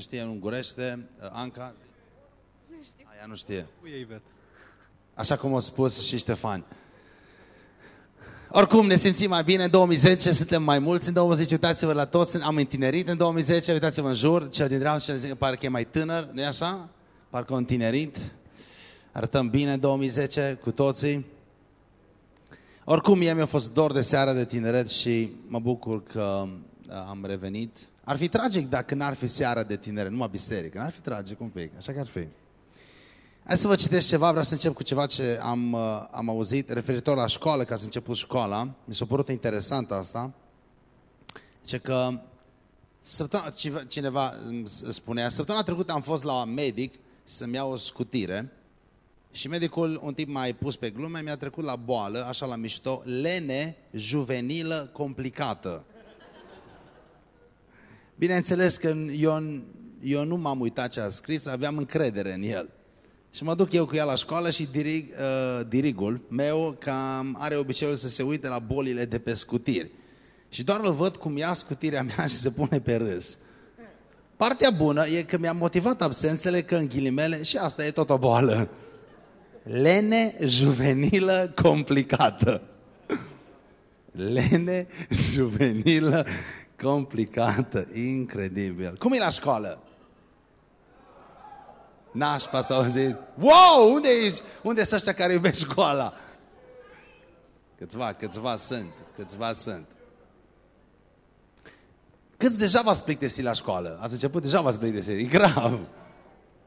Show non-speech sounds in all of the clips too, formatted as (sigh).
Știe în ungurește, uh, Anca? Nu știu. Aia nu știe. Cu ei, Ivet. Așa cum a spus și Ștefan. Oricum, ne simțim mai bine în 2010, suntem mai mulți în 2010, uitați-vă la toți, am întinerit în 2010, uitați-vă în jur, cel din dreapta și zic că parcă e mai tânăr, nu așa? Parcă un tinerit. Arătăm bine în 2010 cu toții. Oricum, mie mi-a fost dor de seară de tineret și mă bucur că uh, am revenit. Ar fi tragic dacă n-ar fi seara de tineret, numai biserică. N-ar fi tragic un pic, așa că ar fi. Hai să vă citesc ceva, vreau să încep cu ceva ce am, uh, am auzit referitor la școală, ca să început școala. Mi s-a părut interesant asta. Ce că săptămâna, cineva- cineva îmi spunea, săptămâna trecută am fost la medic să-mi iau o scutire și medicul, un tip mai pus pe glume, mi-a trecut la boală, așa la mișto, lene juvenilă complicată. Bineînțeles că eu, eu nu m-am uitat ce a scris, aveam încredere în el. Și mă duc eu cu ea la școală și dirig, uh, dirigul meu cam are obiceiul să se uite la bolile de pe scutiri. Și doar îl văd cum ia scutirea mea și se pune pe râs. Partea bună e că mi-a motivat absențele că în ghilimele și asta e tot o boală. Lene juvenilă complicată. Lene juvenilă complicată. (laughs) Incredibil. Cum e la școală? Nașpa s-a auzit. Wow, unde ești? Unde sunt ăștia care iubesc școala? Câțiva, câțiva sunt, câțiva sunt. Câți deja v-ați plictisit la școală? Ați început, deja v-ați plictisit. E grav.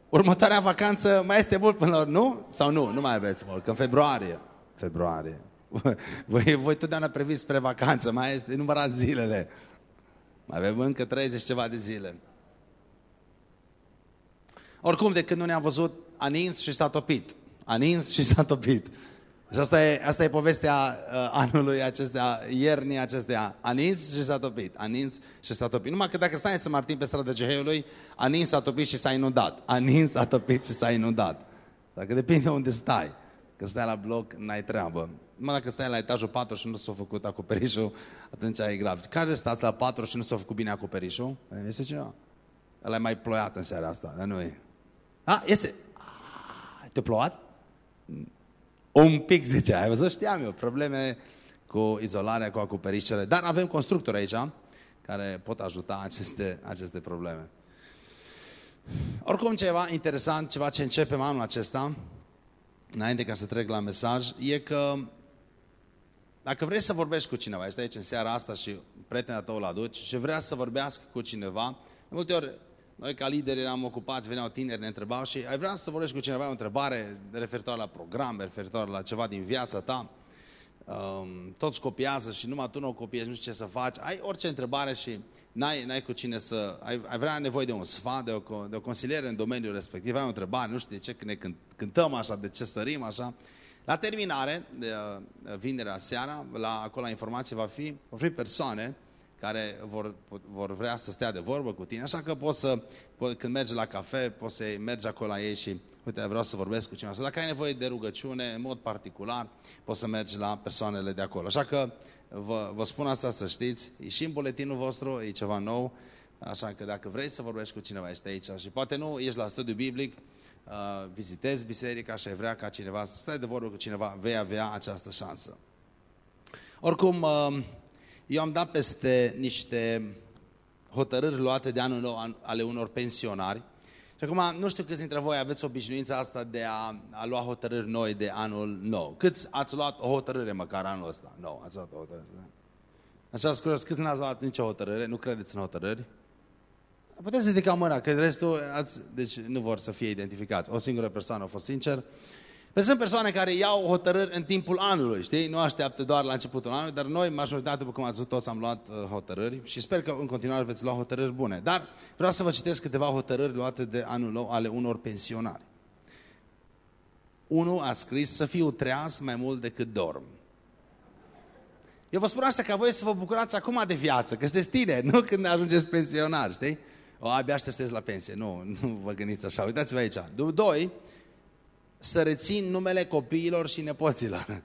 Următoarea vacanță mai este mult până la urmă, nu? Sau nu? Nu mai aveți mult, că în februarie. Februarie. (laughs) Voi, voi totdeauna previți spre vacanță, mai este numărat zilele. Mai avem încă 30 ceva de zile. Oricum, de când nu ne-am văzut, a nins și s-a topit. A nins și s-a topit. Și asta e, asta e povestea uh, anului acestea, iernii acestea. A nins și s-a topit. A nins și s-a topit. Numai că dacă stai în San Martin pe strada Geheiului, a nins, s-a topit și s-a inundat. A nins, s-a topit și s-a inundat. Dacă depinde unde stai. Că stai la bloc, n-ai treabă. Numai dacă stai la etajul 4 și nu s-a făcut acoperișul, atunci e grav. Care stați la 4 și nu s-a făcut bine acoperișul? Este cineva? Ăla e mai ploiat în seara asta, dar nu e. A, este. A, te-a plouat? Un pic, zice, ai văzut? Știam eu, probleme cu izolarea, cu acoperișele. Dar avem constructori aici care pot ajuta aceste, aceste probleme. Oricum, ceva interesant, ceva ce începem anul acesta, înainte ca să trec la mesaj, e că dacă vrei să vorbești cu cineva, ești aici în seara asta și prietena tău îl aduci și vrea să vorbească cu cineva, de multe ori noi ca lideri eram ocupați, veneau tineri, ne întrebau și ai vrea să vorbești cu cineva o întrebare referitoare la program, referitoare la ceva din viața ta. Um, toți copiază și numai tu nu o copiezi, nu știi ce să faci. Ai orice întrebare și n-ai, n-ai cu cine să... Ai, ai vrea nevoie de un sfat, de o, de o consiliere în domeniul respectiv, ai o întrebare, nu știu de ce ne cântăm așa, de ce sărim așa. La terminare, de, vinerea seara, la, acolo la informație va fi, vor fi persoane care vor, vor vrea să stea de vorbă cu tine, așa că poți să, când mergi la cafe, poți să mergi acolo la ei și, uite, vreau să vorbesc cu cineva. Sau dacă ai nevoie de rugăciune, în mod particular, poți să mergi la persoanele de acolo. Așa că vă, vă spun asta să știți, e și în buletinul vostru, e ceva nou, așa că dacă vreți să vorbești cu cineva, ești aici și poate nu ești la studiu biblic, uh, vizitezi biserica și ai vrea ca cineva să stai de vorbă cu cineva, vei avea această șansă. Oricum, uh, eu am dat peste niște hotărâri luate de anul nou ale unor pensionari. Și acum, nu știu câți dintre voi aveți obișnuința asta de a, a lua hotărâri noi de anul nou. Câți ați luat o hotărâre măcar anul ăsta? Nou, ați luat o hotărâre. Da? Așa curios, câți n-ați luat nicio hotărâre? Nu credeți în hotărâri? Puteți ridica mâna, că restul, ați, deci nu vor să fie identificați. O singură persoană a fost sincer. Păi sunt persoane care iau hotărâri în timpul anului, știi? Nu așteaptă doar la începutul anului, dar noi, majoritatea, după cum ați văzut, toți am luat uh, hotărâri și sper că în continuare veți lua hotărâri bune. Dar vreau să vă citesc câteva hotărâri luate de anul nou ale unor pensionari. Unul a scris să fiu treaz mai mult decât dorm. Eu vă spun asta ca voi să vă bucurați acum de viață, că sunteți tineri, nu când ajungeți pensionari, știi? O, abia așteptați la pensie. Nu, nu vă gândiți așa. Uitați-vă aici. Doi, să rețin numele copiilor și nepoților.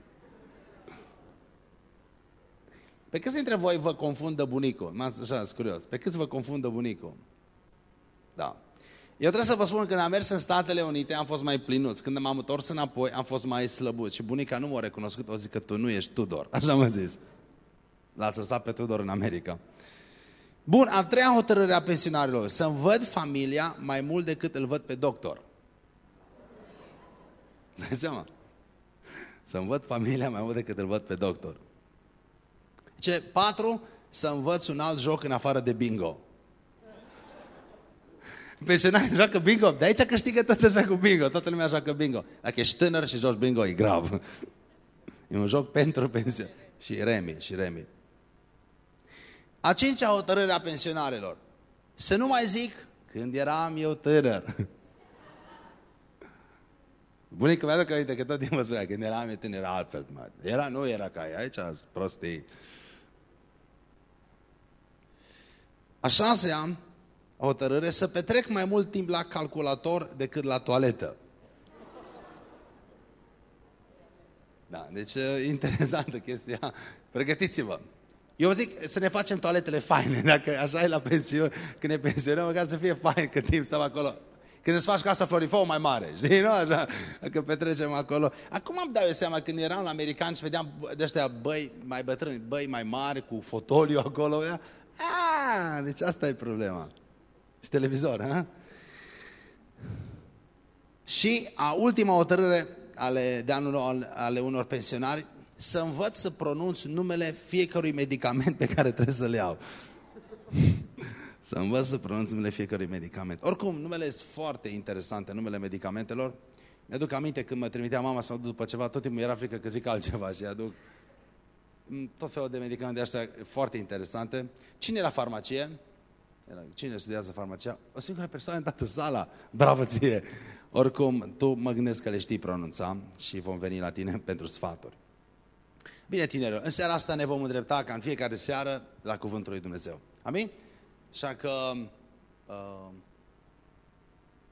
Pe câți dintre voi vă confundă bunicul? Așa, sunt curios. Pe câți vă confundă bunicul? Da. Eu trebuie să vă spun că când am mers în Statele Unite am fost mai plinuț. Când m-am întors înapoi am fost mai slăbut. Și bunica nu m-a recunoscut, o zic că tu nu ești Tudor. Așa m-a zis. L-a sărsat pe Tudor în America. Bun, a treia hotărâre a pensionarilor. Să-mi văd familia mai mult decât îl văd pe doctor. Dai seama? Să-mi văd familia mai mult decât îl văd pe doctor. Ce? Patru, să învăț un alt joc în afară de bingo. Pensionarii joacă bingo. De aici câștigă toți așa cu bingo. Toată lumea joacă bingo. Dacă ești tânăr și joci bingo, e grav. E un joc pentru pension. Și remi, și remi. A cincea hotărâre a pensionarilor. Să nu mai zic când eram eu tânăr. Bunica mea, că uite, că tot timpul spunea, când eram eu tânăr, era altfel. Era, nu era ca aici, prostii. A șasea hotărâre să petrec mai mult timp la calculator decât la toaletă. Da, deci interesantă chestia. Pregătiți-vă. Eu zic să ne facem toaletele faine, dacă așa e la pensiune, când ne pensionăm, măcar să fie fain cât timp stăm acolo. Când îți faci casa florifou mai mare, (laughs) știi, nu? Așa, că petrecem acolo. Acum am dau eu seama, când eram la american și vedeam de ăștia băi mai bătrâni, băi mai mari, cu fotoliu acolo, a, deci asta e problema. Și televizor, ha? Și a ultima hotărâre ale, de anul ale unor pensionari, să învăț să pronunț numele fiecărui medicament pe care trebuie să-l iau. Să învăț să pronunț numele fiecărui medicament. Oricum, numele sunt foarte interesante, numele medicamentelor. Mi-aduc aminte când mă trimitea mama să mă duc după ceva, tot timpul era frică că zic altceva și aduc tot felul de medicamente astea foarte interesante. Cine la farmacie? Cine studiază farmacia? O singură persoană în toată sala. Bravo ție! Oricum, tu mă gândesc că le știi pronunța și vom veni la tine (laughs) pentru sfaturi. Bine, tinerilor, în seara asta ne vom îndrepta ca în fiecare seară la Cuvântul lui Dumnezeu. Amin? Așa că uh,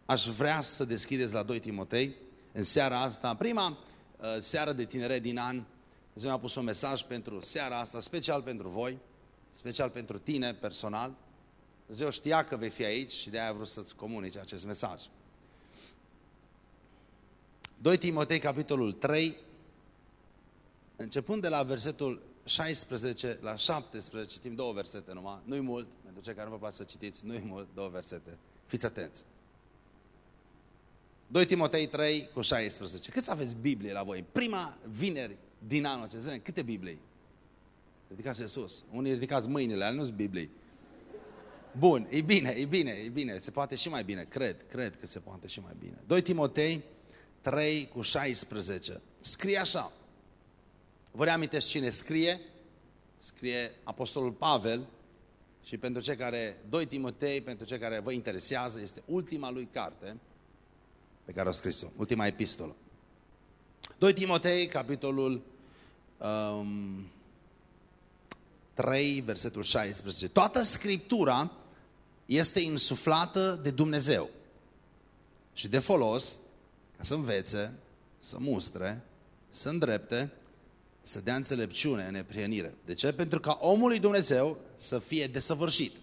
aș vrea să deschideți la 2 Timotei în seara asta, prima uh, seară de tinere din an, Dumnezeu mi-a pus un mesaj pentru seara asta, special pentru voi, special pentru tine personal. Dumnezeu știa că vei fi aici și de aia a vrut să-ți comunice acest mesaj. 2 Timotei, capitolul 3, începând de la versetul 16 la 17, citim două versete numai, nu-i mult, pentru cei care nu vă place să citiți, nu-i mult, două versete. Fiți atenți. 2 Timotei 3 cu 16. Câți aveți Biblie la voi? Prima vineri din anul acesta, câte Biblii? Ridicați sus. Unii ridicați mâinile, ale nu sunt Biblii. Bun, e bine, e bine, e bine. Se poate și mai bine, cred, cred că se poate și mai bine. 2 Timotei 3 cu 16. Scrie așa. Vă reamintesc cine scrie? Scrie Apostolul Pavel și pentru cei care, 2 Timotei, pentru cei care vă interesează, este ultima lui carte pe care a scris-o, ultima epistolă. 2 Timotei, capitolul um, 3, versetul 16. Toată Scriptura este insuflată de Dumnezeu și de folos ca să învețe, să mustre, să îndrepte, să dea înțelepciune în neprienire. De ce? Pentru ca omul lui Dumnezeu să fie desăvârșit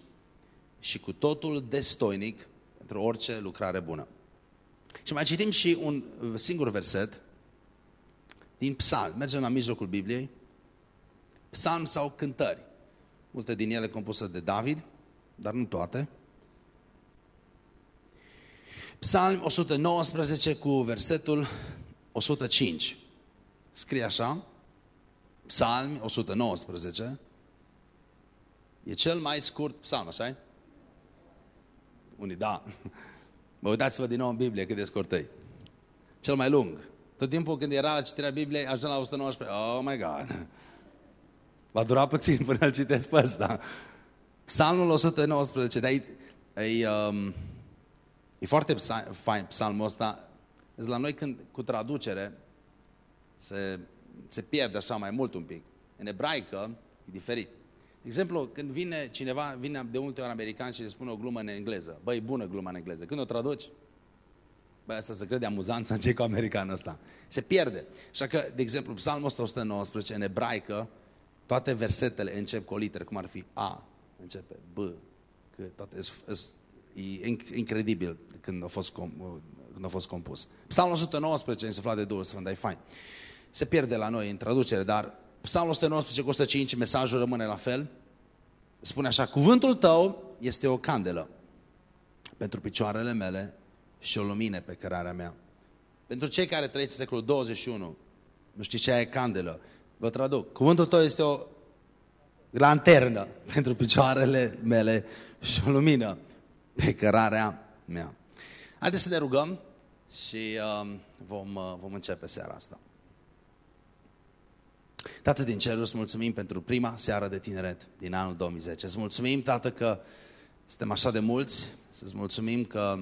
și cu totul destoinic pentru orice lucrare bună. Și mai citim și un singur verset din psalm. Mergem la mijlocul Bibliei. Psalm sau cântări. Multe din ele compuse de David, dar nu toate. Psalm 119 cu versetul 105. Scrie așa, Psalm 119, e cel mai scurt psalm, așa -i? Unii, da. Mă uitați-vă din nou în Biblie cât de scurt e. Cel mai lung. Tot timpul când era la citirea Bibliei, ajung la 119. Oh my God! Va dura puțin (laughs) până îl citesc pe ăsta. Psalmul 119, dar e, e, um, e foarte fain psalmul ăsta. La noi când cu traducere se, se pierde așa mai mult un pic. În ebraică e diferit. De exemplu, când vine cineva, vine de multe ori american și le spune o glumă în engleză. Băi, bună gluma în engleză. Când o traduci, băi, asta se crede amuzant să ce cu americanul ăsta. Se pierde. Așa că, de exemplu, psalmul 119 în ebraică, toate versetele încep cu o literă, cum ar fi A, începe B, că toate sunt E incredibil când a fost, când a fost compus. Psalmul 119, insuflat de Duhul Sfânt, dar e fain. Se pierde la noi în traducere, dar Psalmul 119 cu 105, mesajul rămâne la fel. Spune așa, cuvântul tău este o candelă pentru picioarele mele și o lumină pe cărarea mea. Pentru cei care trăiesc în secolul 21, nu știți ce e candelă, vă traduc. Cuvântul tău este o lanternă pentru picioarele mele și o lumină pe cărarea mea. Haideți să ne rugăm și uh, vom, uh, vom începe seara asta. Tată din cer, îți mulțumim pentru prima seară de tineret din anul 2010. Îți mulțumim, Tată, că suntem așa de mulți, să-ți mulțumim că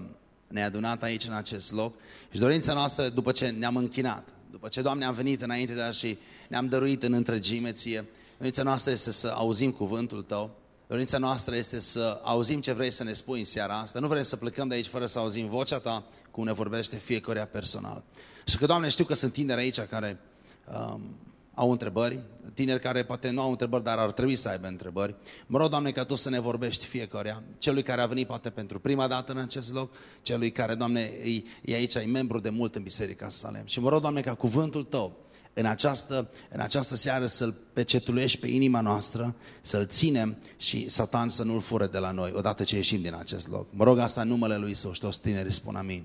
ne-ai adunat aici în acest loc și dorința noastră, după ce ne-am închinat, după ce, Doamne, am venit înainte de a și ne-am dăruit în întregime ție, dorința noastră este să auzim cuvântul Tău, dorința noastră este să auzim ce vrei să ne spui în seara asta, nu vrem să plecăm de aici fără să auzim vocea Ta, cum ne vorbește fiecare personal. Și că, Doamne, știu că sunt tineri aici care um, au întrebări, tineri care poate nu au întrebări, dar ar trebui să aibă întrebări. Mă rog, Doamne, ca Tu să ne vorbești fiecare, celui care a venit poate pentru prima dată în acest loc, celui care, Doamne, e, e aici, e membru de mult în Biserica Salem. Și mă rog, Doamne, ca cuvântul Tău în această, în această seară să-L pecetulești pe inima noastră, să-L ținem și Satan să nu-L fure de la noi, odată ce ieșim din acest loc. Mă rog asta în numele Lui Iisus și toți tinerii spun amin.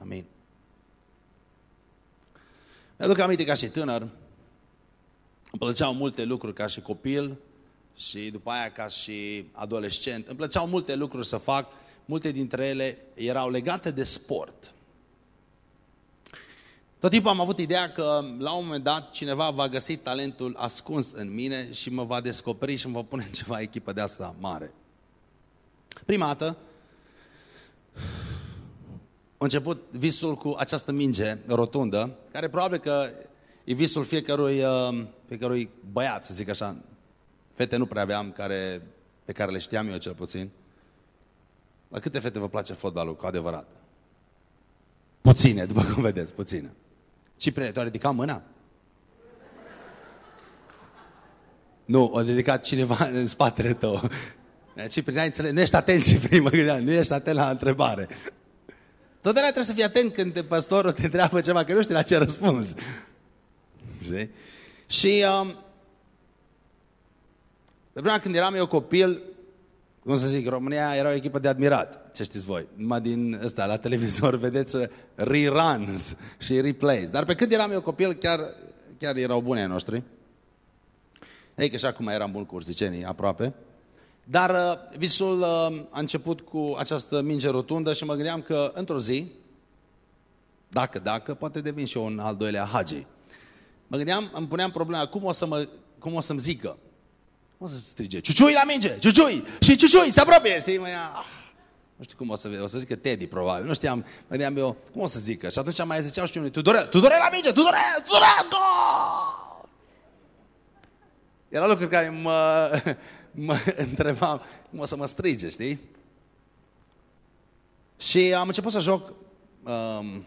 Amin. Mi-aduc aminte ca și tânăr, îmi plăceau multe lucruri ca și copil și după aia ca și adolescent. Îmi plăceau multe lucruri să fac, multe dintre ele erau legate de sport. Tot timpul am avut ideea că la un moment dat cineva va găsi talentul ascuns în mine și mă va descoperi și mă va pune în ceva echipă de asta mare. Prima dată a început visul cu această minge rotundă, care probabil că e visul fiecărui, uh, fiecărui băiat, să zic așa. Fete nu prea aveam care, pe care le știam eu cel puțin. La câte fete vă place fotbalul, cu adevărat? Puține, după cum vedeți, puține. Ciprine, tu ai ridicat mâna? Nu, a dedicat cineva (laughs) în spatele tău. Ciprine, ai înțeles? Nu ești atent, Ciprine, mă gândeam, nu ești atent la întrebare. Totdeauna trebuie să fii atent când pastorul te întreabă ceva, că nu știi la ce răspuns. Știi? Și um, pe vremea când eram eu copil, cum să zic, România era o echipă de admirat, ce știți voi. Numai din ăsta, la televizor, (laughs) vedeți reruns și replays. Dar pe când eram eu copil, chiar, chiar erau bune ai noștri. Ei, că și acum eram bun cu urzicenii, aproape. Dar uh, visul uh, a început cu această minge rotundă și mă gândeam că într-o zi, dacă, dacă, poate devin și eu un al doilea hagi. Mă gândeam, îmi puneam problema, cum o, să mă, cum o să-mi zică? Cum o să strige? Ciuciui la minge! Ciuciui! Și ciuciui! Se apropie! Știi? Mă ia, ah. Nu știu cum o să, o să zică Teddy, probabil. Nu știam, mă gândeam eu, cum o să zică? Și atunci mai ziceau și unii, Tudorel, Tudorel la minge! Tudorel! Tudorel! Gol! Era lucruri care mă, (laughs) mă întrebam cum o să mă strige, știi? Și am început să joc um,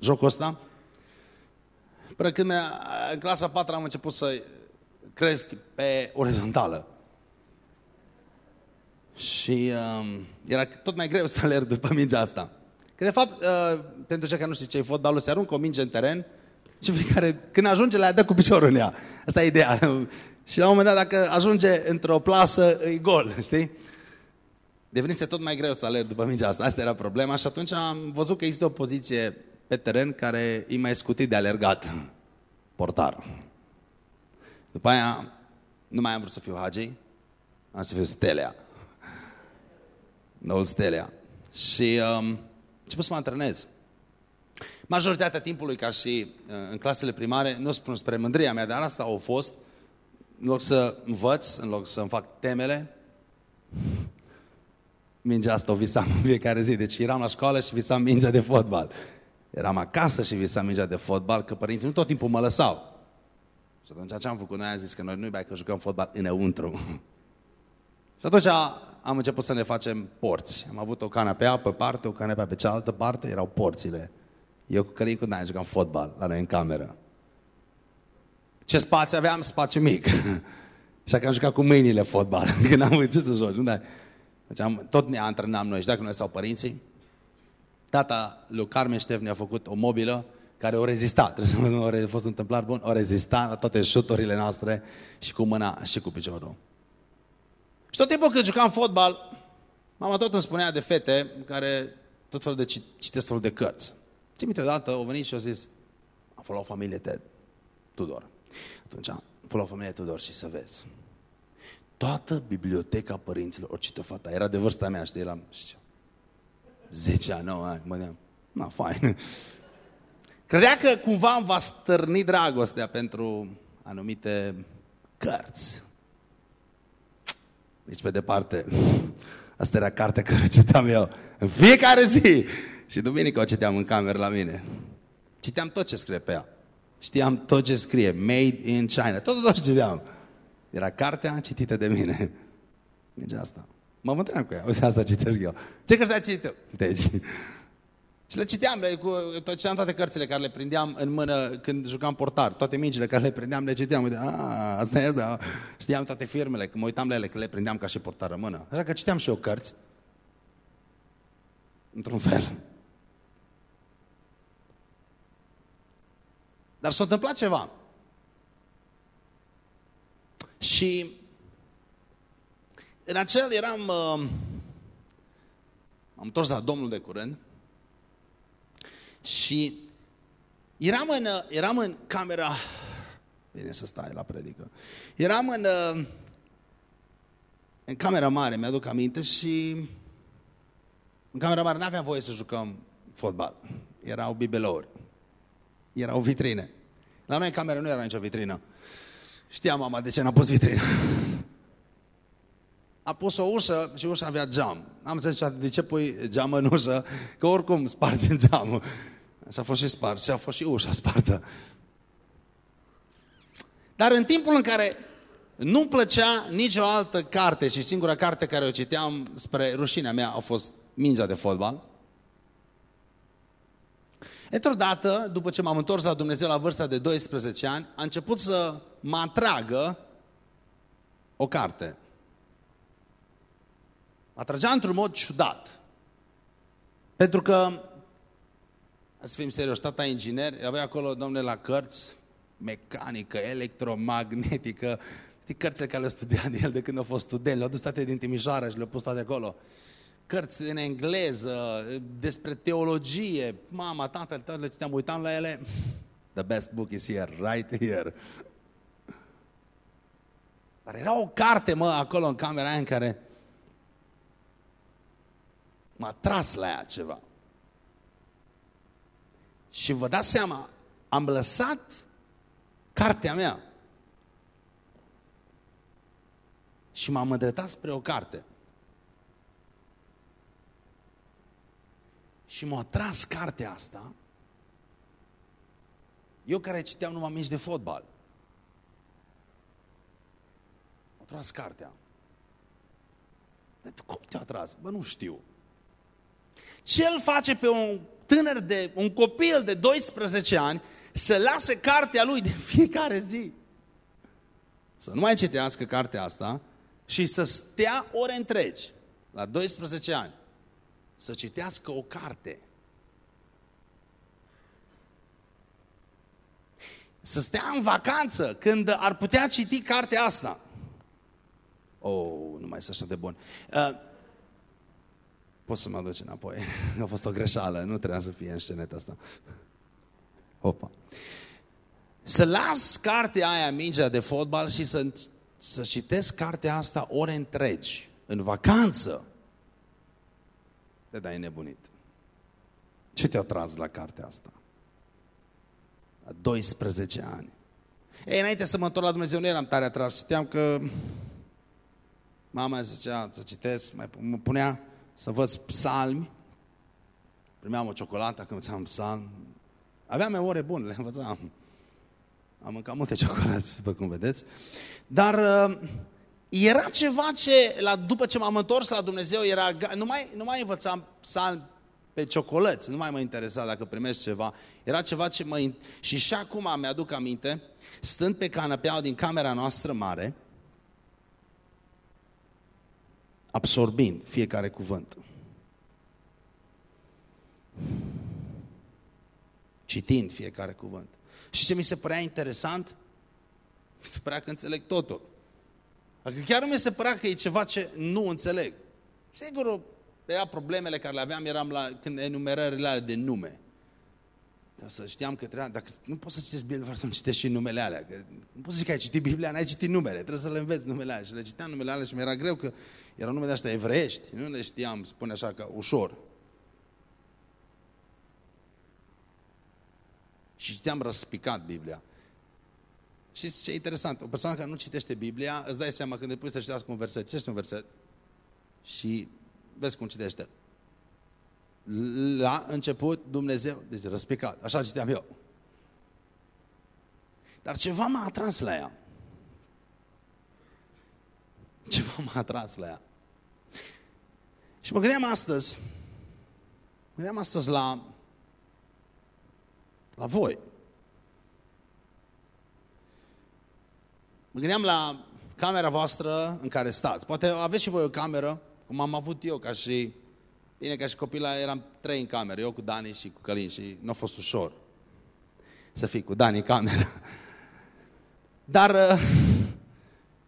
jocul ăsta. Până când în clasa 4 am început să cresc pe orizontală. Și um, era tot mai greu (laughs) să alerg după mingea asta. Că de fapt, uh, pentru cei care nu știu ce e fotbalul, se aruncă o minge în teren și fiecare, când ajunge, le dă cu piciorul în ea. Asta e ideea. (laughs) Și la un moment dat, dacă ajunge într-o plasă, e gol, (laughs) știi? Devenise tot mai greu să alerg după mingea asta. Asta era problema și atunci am văzut că există o poziție pe teren care e mai scutit de alergat. Portar. După aia, nu mai am vrut să fiu hagi, am să fiu stelea. Noul stelea. Și um, început să mă antrenez. Majoritatea timpului, ca și uh, în clasele primare, nu spun spre mândria mea, dar asta au fost, în loc să învăț, în loc să-mi fac temele, mingea asta o visam în fiecare zi. Deci eram la școală și visam mingea de fotbal. Eram acasă și visam mingea de fotbal, că părinții nu tot timpul mă lăsau. Și atunci ce am făcut? Noi am zis că noi nu-i bai că jucăm fotbal înăuntru. (laughs) și atunci am început să ne facem porți. Am avut o canapea pe parte, o canapea pe cealaltă parte, erau porțile. Eu cu Călin cu Dani jucam fotbal la noi în cameră. Ce spațiu aveam? Spațiu mic. (laughs) Și că am jucat cu mâinile fotbal, (laughs) când am ce să joc. Nu? Deci tot ne antrenam noi și dacă noi sau părinții. Tata lui Carmen Ștef ne-a făcut o mobilă care o rezista, trebuie să a fost întâmplat bun, o rezista la toate șuturile noastre și cu mâna și cu piciorul. Și tot timpul când jucam fotbal, mama tot îmi spunea de fete care tot felul de citesc felul de cărți. Țin minte odată, au venit și au zis, am fost la o familie Ted, Tudor. Atunci am fost la o familie Tudor și să vezi. Toată biblioteca părinților, o cită fata, era de vârsta mea, știi, eram, știu, 10 ani, 9 ani, mă gândeam, na, fain. Credea că cumva îmi va stârni dragostea pentru anumite cărți. Nici pe departe. Asta era cartea care citeam eu în fiecare zi. Și duminică o citeam în cameră la mine. Citeam tot ce scrie pe ea. Știam tot ce scrie. Made in China. Tot, tot ce citeam. Era cartea citită de mine. Deci asta. Mă mântream cu ea. Uite, asta citesc eu. Ce cărți ai citit? Deci, și le citeam, le, cu, citeam toate cărțile care le prindeam în mână când jucam portar, toate mingile care le prindeam, le citeam. Uite, a, asta e asta. Știam toate firmele, când mă uitam la ele, că le prindeam ca și portar în mână. Așa că citeam și eu cărți. Într-un fel. Dar s-a întâmplat ceva. Și în acel eram... Uh, am întors la Domnul de curând și eram în, eram în camera, bine să stai la predică, eram în, în camera mare, mi-aduc aminte, și în camera mare n-aveam voie să jucăm fotbal. Erau bibelouri, erau vitrine. La noi în cameră nu era nicio vitrină. Știa mama de ce n-a pus vitrină. A pus o ușă și ușa avea geam. Am înțeles de ce pui geam în ușă, că oricum spargi în (laughs) geamul. Și a fost și spart și a fost și ușa spartă. Dar în timpul în care nu-mi plăcea nicio altă carte și singura carte care o citeam spre rușinea mea a fost Mingea de fotbal. Într-o dată, după ce m-am întors la Dumnezeu la vârsta de 12 ani, a început să mă atragă o carte. Atragea într-un mod ciudat. Pentru că să fim serios, tata inginer, avea acolo, domnule, la cărți, mecanică, electromagnetică, știi cărțile care le studia de el de când a fost student, le-au dus toate din Timișoara și le-au pus toate acolo. Cărți în engleză, despre teologie, mama, tata, tata le citeam, uitam la ele, the best book is here, right here. Dar era o carte, mă, acolo în camera aia în care m-a tras la ea ceva. Și vă dați seama, am lăsat cartea mea și m-am îndreptat spre o carte. Și m-a tras cartea asta, eu care citeam numai mici de fotbal. M-a tras cartea. Cum te-a tras? Bă, nu știu. Ce îl face pe un tânăr de, un copil de 12 ani să lase cartea lui de fiecare zi. Să nu mai citească cartea asta și să stea ore întregi, la 12 ani, să citească o carte. Să stea în vacanță când ar putea citi cartea asta. Oh, nu mai sunt așa de bun. Uh, Poți să mă duci înapoi. (laughs) A fost o greșeală, nu trebuia să fie în sceneta asta. Opa. Să las cartea aia, mingea de fotbal și să, să citesc cartea asta ore întregi, în vacanță. Te dai nebunit. Ce te-a tras la cartea asta? La 12 ani. Ei, înainte să mă întorc la Dumnezeu, nu eram tare atras. Știam că mama zicea să citesc, mai mă punea să învăț psalmi. Primeam o ciocolată când învățam psalm. Aveam memorie bune, le învățam. Am mâncat multe (laughs) ciocolate, după cum vedeți. Dar uh, era ceva ce, la, după ce m-am întors la Dumnezeu, era, nu, mai, nu mai învățam psalmi pe ciocolăți, nu mai mă interesa dacă primești ceva. Era ceva ce mă... Și și acum mi-aduc aminte, stând pe canapeaua din camera noastră mare, absorbind fiecare cuvânt. Citind fiecare cuvânt. Și ce mi se părea interesant? Mi se părea că înțeleg totul. Adică chiar nu mi se părea că e ceva ce nu înțeleg. Sigur, era problemele care le aveam, eram la când enumerările alea de nume. Dar să știam că trebuia, dacă nu poți să citești Biblia fără să nu citești și numele alea. Că nu poți să zici că ai citit Biblia, n-ai citit numele, trebuie să le înveți numele alea. Și le citeam numele alea și mi-era greu că erau nume de astea evreiești, nu le știam, spune așa, că ușor. Și citeam răspicat Biblia. Și ce e interesant, o persoană care nu citește Biblia, îți dai seama când îi pui să citească un verset, citește un verset și vezi cum citește. La început Dumnezeu, deci răspicat, așa citeam eu. Dar ceva m-a atras la ea. Ceva m-a atras la ea. Și mă gândeam astăzi, mă gândeam astăzi la, la voi. Mă gândeam la camera voastră în care stați. Poate aveți și voi o cameră, cum am avut eu, ca și... Bine, ca și copil eram trei în cameră, eu cu Dani și cu Călin și nu a fost ușor să fii cu Dani în cameră. Dar uh,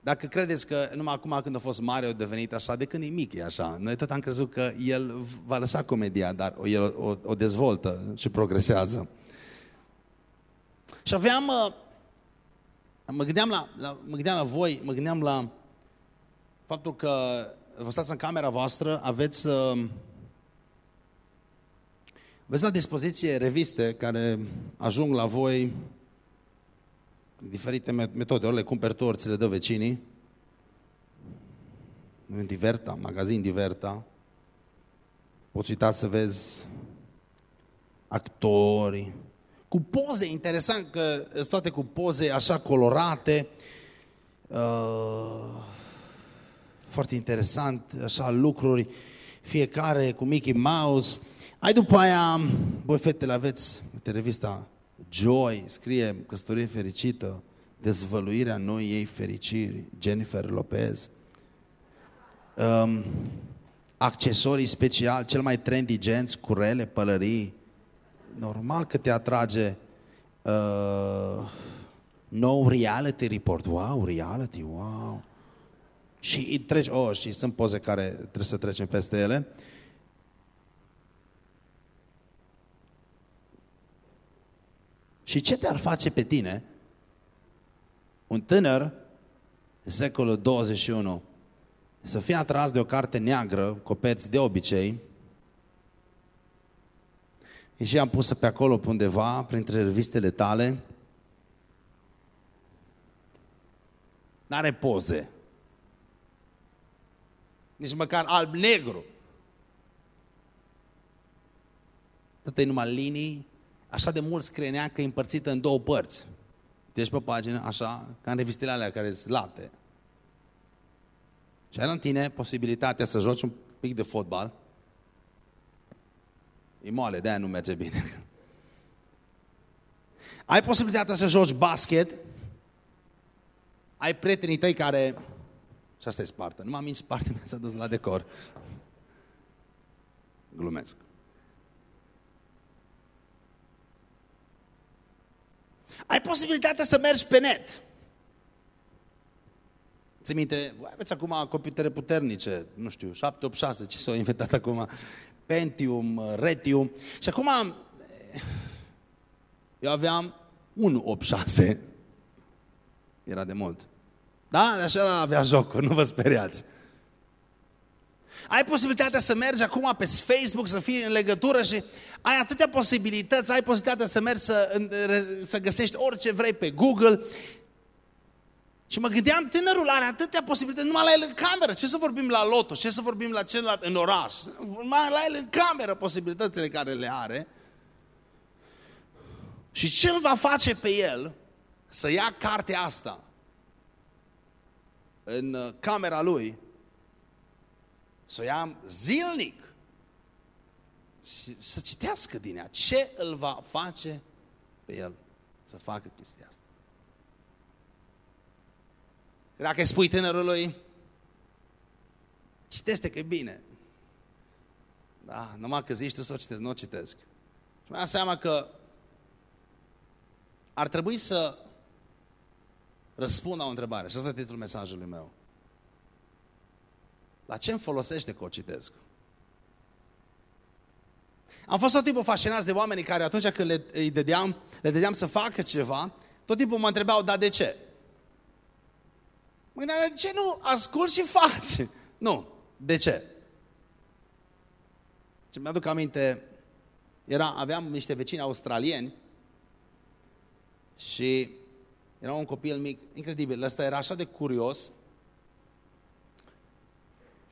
dacă credeți că numai acum când a fost mare, a devenit așa, de când e mic e așa. Noi tot am crezut că el va lăsa comedia, dar el o, o, o dezvoltă și progresează. Și aveam uh, Mă gândeam la, la, mă gândeam la voi, mă gândeam la faptul că vă stați în camera voastră, aveți, uh, aveți la dispoziție reviste care ajung la voi diferite metode. Ori le cumperi tu, ori ți le dă vecinii. Diverta, magazin Diverta. Poți uita să vezi actori, cu poze, interesant că sunt toate cu poze așa colorate, uh, foarte interesant, așa lucruri, fiecare cu Mickey Mouse. Ai după aia, voi fetele aveți, uite, revista Joy, scrie căsătorie fericită, dezvăluirea noi ei fericiri, Jennifer Lopez. Um, accesorii special, cel mai trendy genți, curele, pălării, normal că te atrage uh, nou reality report. Wow, reality, wow. Și treci, oh, și sunt poze care trebuie să trecem peste ele. Și ce te-ar face pe tine un tânăr secolul 21 să fie atras de o carte neagră, coperți de obicei, și am pus pe acolo pe undeva, printre revistele tale. N-are poze. Nici măcar alb-negru. Tot e numai linii, așa de mult scrie că e împărțită în două părți. Deci pe pagină, așa, ca în revistele alea care sunt late. Și ai la tine posibilitatea să joci un pic de fotbal, E moale, de-aia nu merge bine. (laughs) Ai posibilitatea să joci basket, ai prietenii tăi care... Și asta e Sparta. Nu m-am Sparta, mi s-a dus la decor. Glumesc. Ai posibilitatea să mergi pe net. Ți minte, voi aveți acum computere puternice, nu știu, 786, ce s-au inventat acum, Pentium, Retium. Și acum eu aveam 186. Era de mult. Da? Așa avea jocul, nu vă speriați. Ai posibilitatea să mergi acum pe Facebook, să fii în legătură și ai atâtea posibilități, ai posibilitatea să mergi să, să găsești orice vrei pe Google și mă gândeam, tânărul are atâtea posibilități, numai la el în cameră. Ce să vorbim la loto, ce să vorbim la celălalt în oraș? Numai la el în cameră posibilitățile care le are. Și ce îl va face pe el să ia cartea asta în uh, camera lui, să o ia zilnic și să citească din ea. Ce îl va face pe el să facă chestia asta? Dacă îi spui tânărului, Citește că e bine. Da, numai că zici tu să o citesc, nu o citesc. Și mi-am seama că ar trebui să răspund la o întrebare. Și asta e titlul mesajului meu. La ce îmi folosește că o citesc? Am fost tot timpul fascinați de oamenii care atunci când le, îi dădeam, le dădeam să facă ceva, tot timpul mă întrebau, dar de ce? Mă dar de ce nu ascult și faci? (laughs) Nu. De ce? Ce mi-aduc aminte, era, aveam niște vecini australieni și era un copil mic, incredibil, ăsta era așa de curios.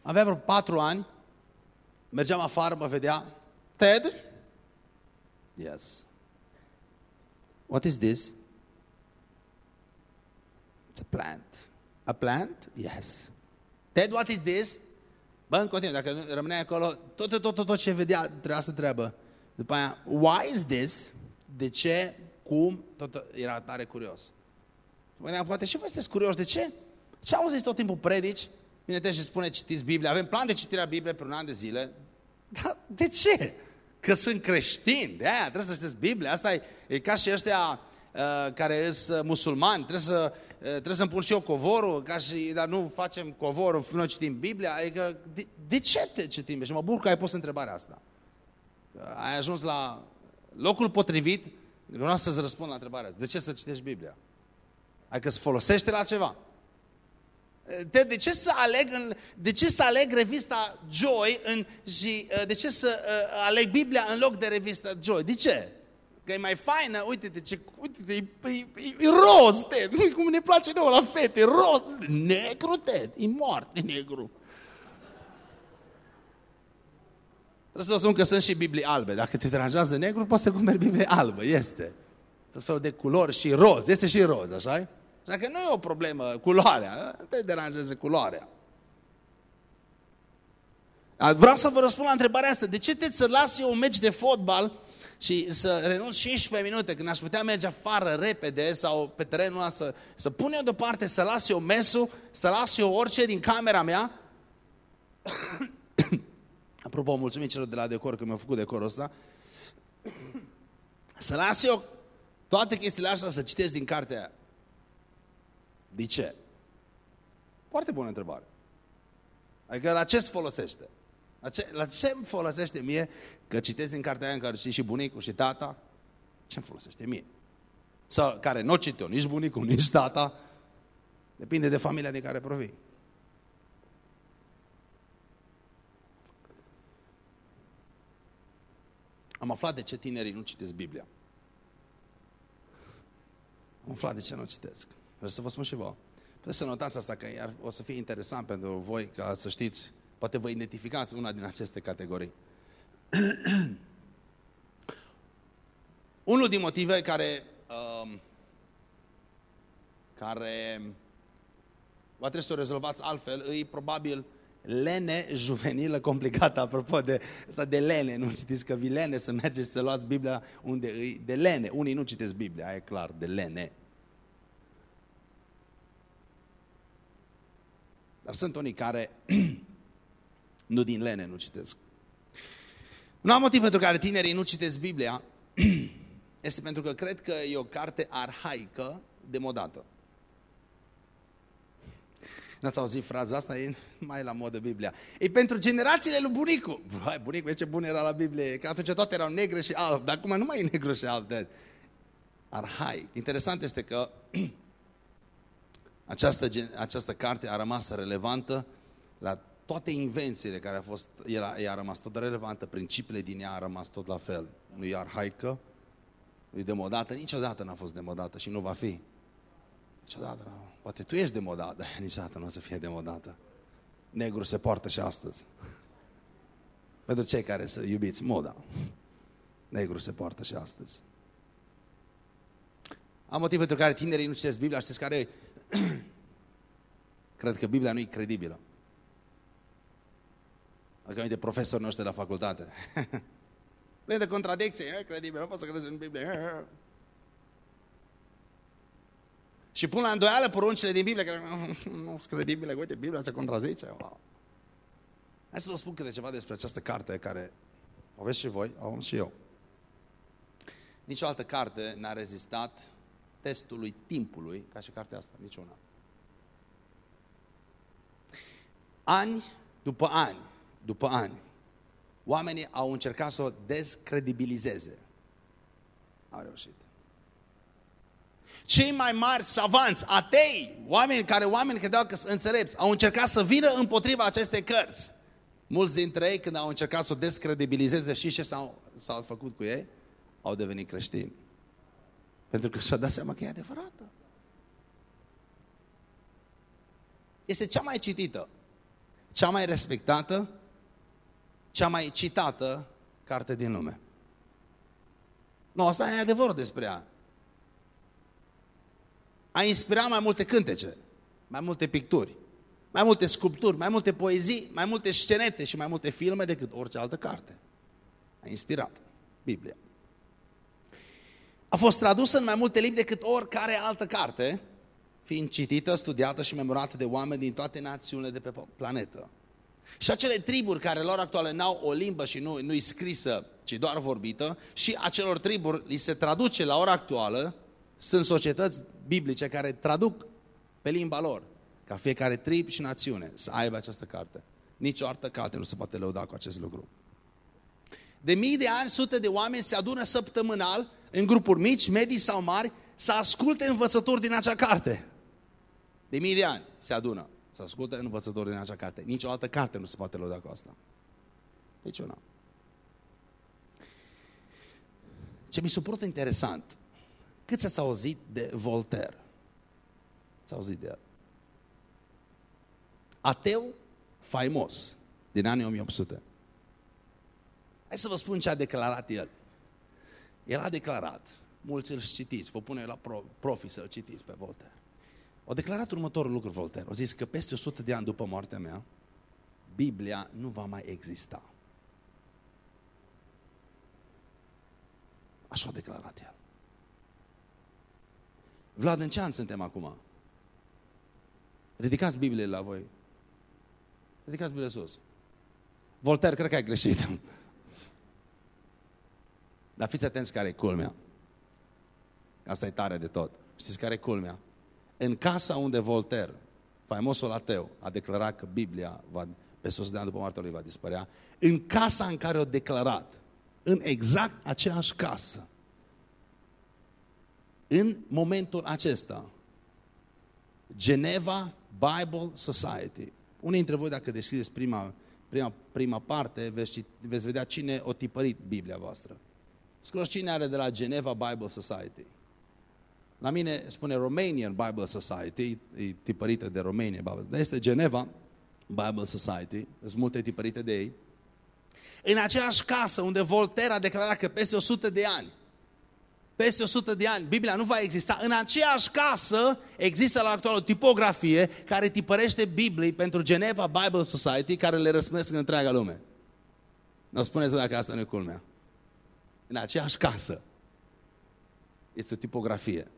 Avea vreo patru ani, mergeam afară, mă vedea, Ted? Yes. What is this? It's a plant. A plant? Yes. Ted, what is this? Bă, în continuu, dacă rămâneai acolo, tot, tot, tot, tot ce vedea, trebuia să treabă. După aia, why is this? De ce? Cum? Tot, era tare curios. Mă gândeam, poate și voi sunteți curioși, de ce? Ce auziți tot timpul predici? Vine te și spune, citiți Biblia. Avem plan de citirea Bibliei pe un an de zile. Dar de ce? Că sunt creștini, de aia trebuie să citiți Biblia. Asta e, e ca și ăștia uh, care sunt uh, musulmani, trebuie să, uh, trebuie să-mi pun și eu covorul, ca și, dar nu facem covorul, nu citim Biblia. Adică, de, de ce te citim? Și mă bucur că ai pus întrebarea asta. Ai ajuns la locul potrivit, vreau să-ți răspund la întrebarea asta. De ce să citești Biblia? Adică se folosește la ceva. De, de, ce să aleg în, de ce să aleg revista Joy în, și uh, de ce să uh, aleg Biblia în loc de revista Joy? De ce? Că e mai faină, uite-te ce, uite-te, e, e, e roz, Ted, nu cum ne place nouă la fete, e roz, negru, Ted, e mort, e negru. Trebuie să vă spun că sunt și Biblii albe. Dacă te deranjează negru, poți să cumperi Biblie albă. Este. Tot felul de culori și roz. Este și roz, așa -i? Așa că nu e o problemă culoarea, te deranjeze culoarea. Vreau să vă răspund la întrebarea asta. De ce te să las eu un meci de fotbal și să renunț 15 minute când aș putea merge afară repede sau pe terenul ăla să, să pun eu deoparte, să las eu mesul, să las eu orice din camera mea? (coughs) Apropo, mulțumim celor de la decor că mi-au făcut decorul ăsta. să las eu toate chestiile astea să citesc din cartea de ce? Foarte bună întrebare. Adică la ce se folosește? La ce, la ce îmi folosește mie că citesc din cartea aia în care știi și bunicul și tata? Ce îmi folosește mie? Sau care nu citi nici bunicul, nici tata. Depinde de familia din care provii. Am aflat de ce tinerii nu citesc Biblia. Am aflat de ce nu citesc. Vreau să vă spun și vouă. Puteți să notați asta, că o să fie interesant pentru voi, ca să știți, poate vă identificați una din aceste categorii. (clears throat) Unul din motive care, um, care va trebui să o rezolvați altfel, e probabil lene juvenilă complicată, apropo de asta de lene, nu citiți că vi lene să mergeți să luați Biblia unde e de lene. Unii nu citesc Biblia, e clar, de lene. Dar sunt unii care (clears throat) nu din lene nu citesc. Un alt motiv pentru care tinerii nu citesc Biblia (clears throat) este pentru că cred că e o carte arhaică, demodată. N-ați auzit fraza asta? E mai la modă Biblia. E pentru generațiile lui bunicul. Vai, bunicul, ce bun era la Biblie. Că atunci toate erau negre și alb, dar acum nu mai e negru și alb. Arhaic. Interesant este că (clears throat) această, această carte a rămas relevantă la toate invențiile care au fost, ea, ea a rămas tot relevantă, principiile din ea a rămas tot la fel. Nu e arhaică, nu e demodată, niciodată n-a fost demodată și nu va fi. Niciodată, nu. poate tu ești demodat, dar (laughs) niciodată nu o să fie demodată. Negru se poartă și astăzi. (laughs) Pentru cei care să iubiți moda. (laughs) Negru se poartă și astăzi. Am motiv pentru care tinerii nu citesc Biblia, știți care (clears throat) Cred că Biblia nu e credibilă. Adică de profesorii noștri la facultate. (laughs) Plin de contradicții, e credibil, nu pot să crezi în Biblie. Și pun la îndoială poruncile din Biblie, (laughs) că (laughs) nu sunt credibile, uite, Biblia se contrazice. Wow. Hai să vă spun câte ceva despre carte care o voi, o am și eu. Nici o altă carte n-a rezistat testului timpului ca și cartea asta, niciuna. Ani după ani, după ani, oamenii au încercat să o descredibilizeze. Au reușit. Cei mai mari savanți, atei, oameni care oameni credeau că sunt înțelepți, au încercat să vină împotriva acestei cărți. Mulți dintre ei, când au încercat să o descredibilizeze, și ce s-au, s-au făcut cu ei? Au devenit creștini. Pentru că și-au dat seama că e adevărată. Este cea mai citită, cea mai respectată, cea mai citată carte din lume. Nu, asta e adevărul despre ea. A inspirat mai multe cântece, mai multe picturi, mai multe sculpturi, mai multe poezii, mai multe scenete și mai multe filme decât orice altă carte. A inspirat Biblia. A fost tradusă în mai multe limbi decât oricare altă carte, fiind citită, studiată și memorată de oameni din toate națiunile de pe planetă. Și acele triburi care lor actuale n-au o limbă și nu, nu-i scrisă, ci doar vorbită, și acelor triburi li se traduce la ora actuală, sunt societăți biblice care traduc pe limba lor, ca fiecare trib și națiune să aibă această carte. Nici o altă carte nu se poate lăuda cu acest lucru. De mii de ani, sute de oameni se adună săptămânal, în grupuri mici, medii sau mari, să asculte învățători din acea carte. De mii de ani se adună să asculte învățători din acea carte. Nici o altă carte nu se poate lăuda cu asta. Nici una. Ce mi s-a părut interesant, cât s-a auzit de Voltaire? S-a auzit de el. Ateu faimos din anii 1800. Hai să vă spun ce a declarat el. El a declarat, mulți îl citiți, vă pune la profi să-l citiți pe Voltaire. A declarat următorul lucru Voltaire. A zis că peste 100 de ani după moartea mea, Biblia nu va mai exista. Așa a declarat el. Vlad, în ce an suntem acum? Ridicați Biblie la voi. Ridicați Biblie sus. Voltaire, cred că ai greșit. Dar fiți atenți care e culmea. Asta e tare de tot. Știți care e culmea? În casa unde Voltaire, faimosul ateu, a declarat că Biblia va, pe sus de ani după moartea lui va dispărea, în casa în care o declarat, în exact aceeași casă, în momentul acesta, Geneva Bible Society. Unii dintre voi, dacă deschideți prima, prima, prima parte, veți, veți vedea cine o tipărit Biblia voastră. Scuzați cine are de la Geneva Bible Society. La mine spune Romanian Bible Society, e tipărită de Romania, dar este Geneva Bible Society, sunt multe tipărite de ei. În aceeași casă unde Voltaire a declarat că peste 100 de ani peste 100 de ani, Biblia nu va exista, în aceeași casă există la actual o tipografie care tipărește Biblii pentru Geneva Bible Society, care le răspundesc în întreaga lume. Nu spuneți dacă asta nu e culmea. În aceeași casă este o tipografie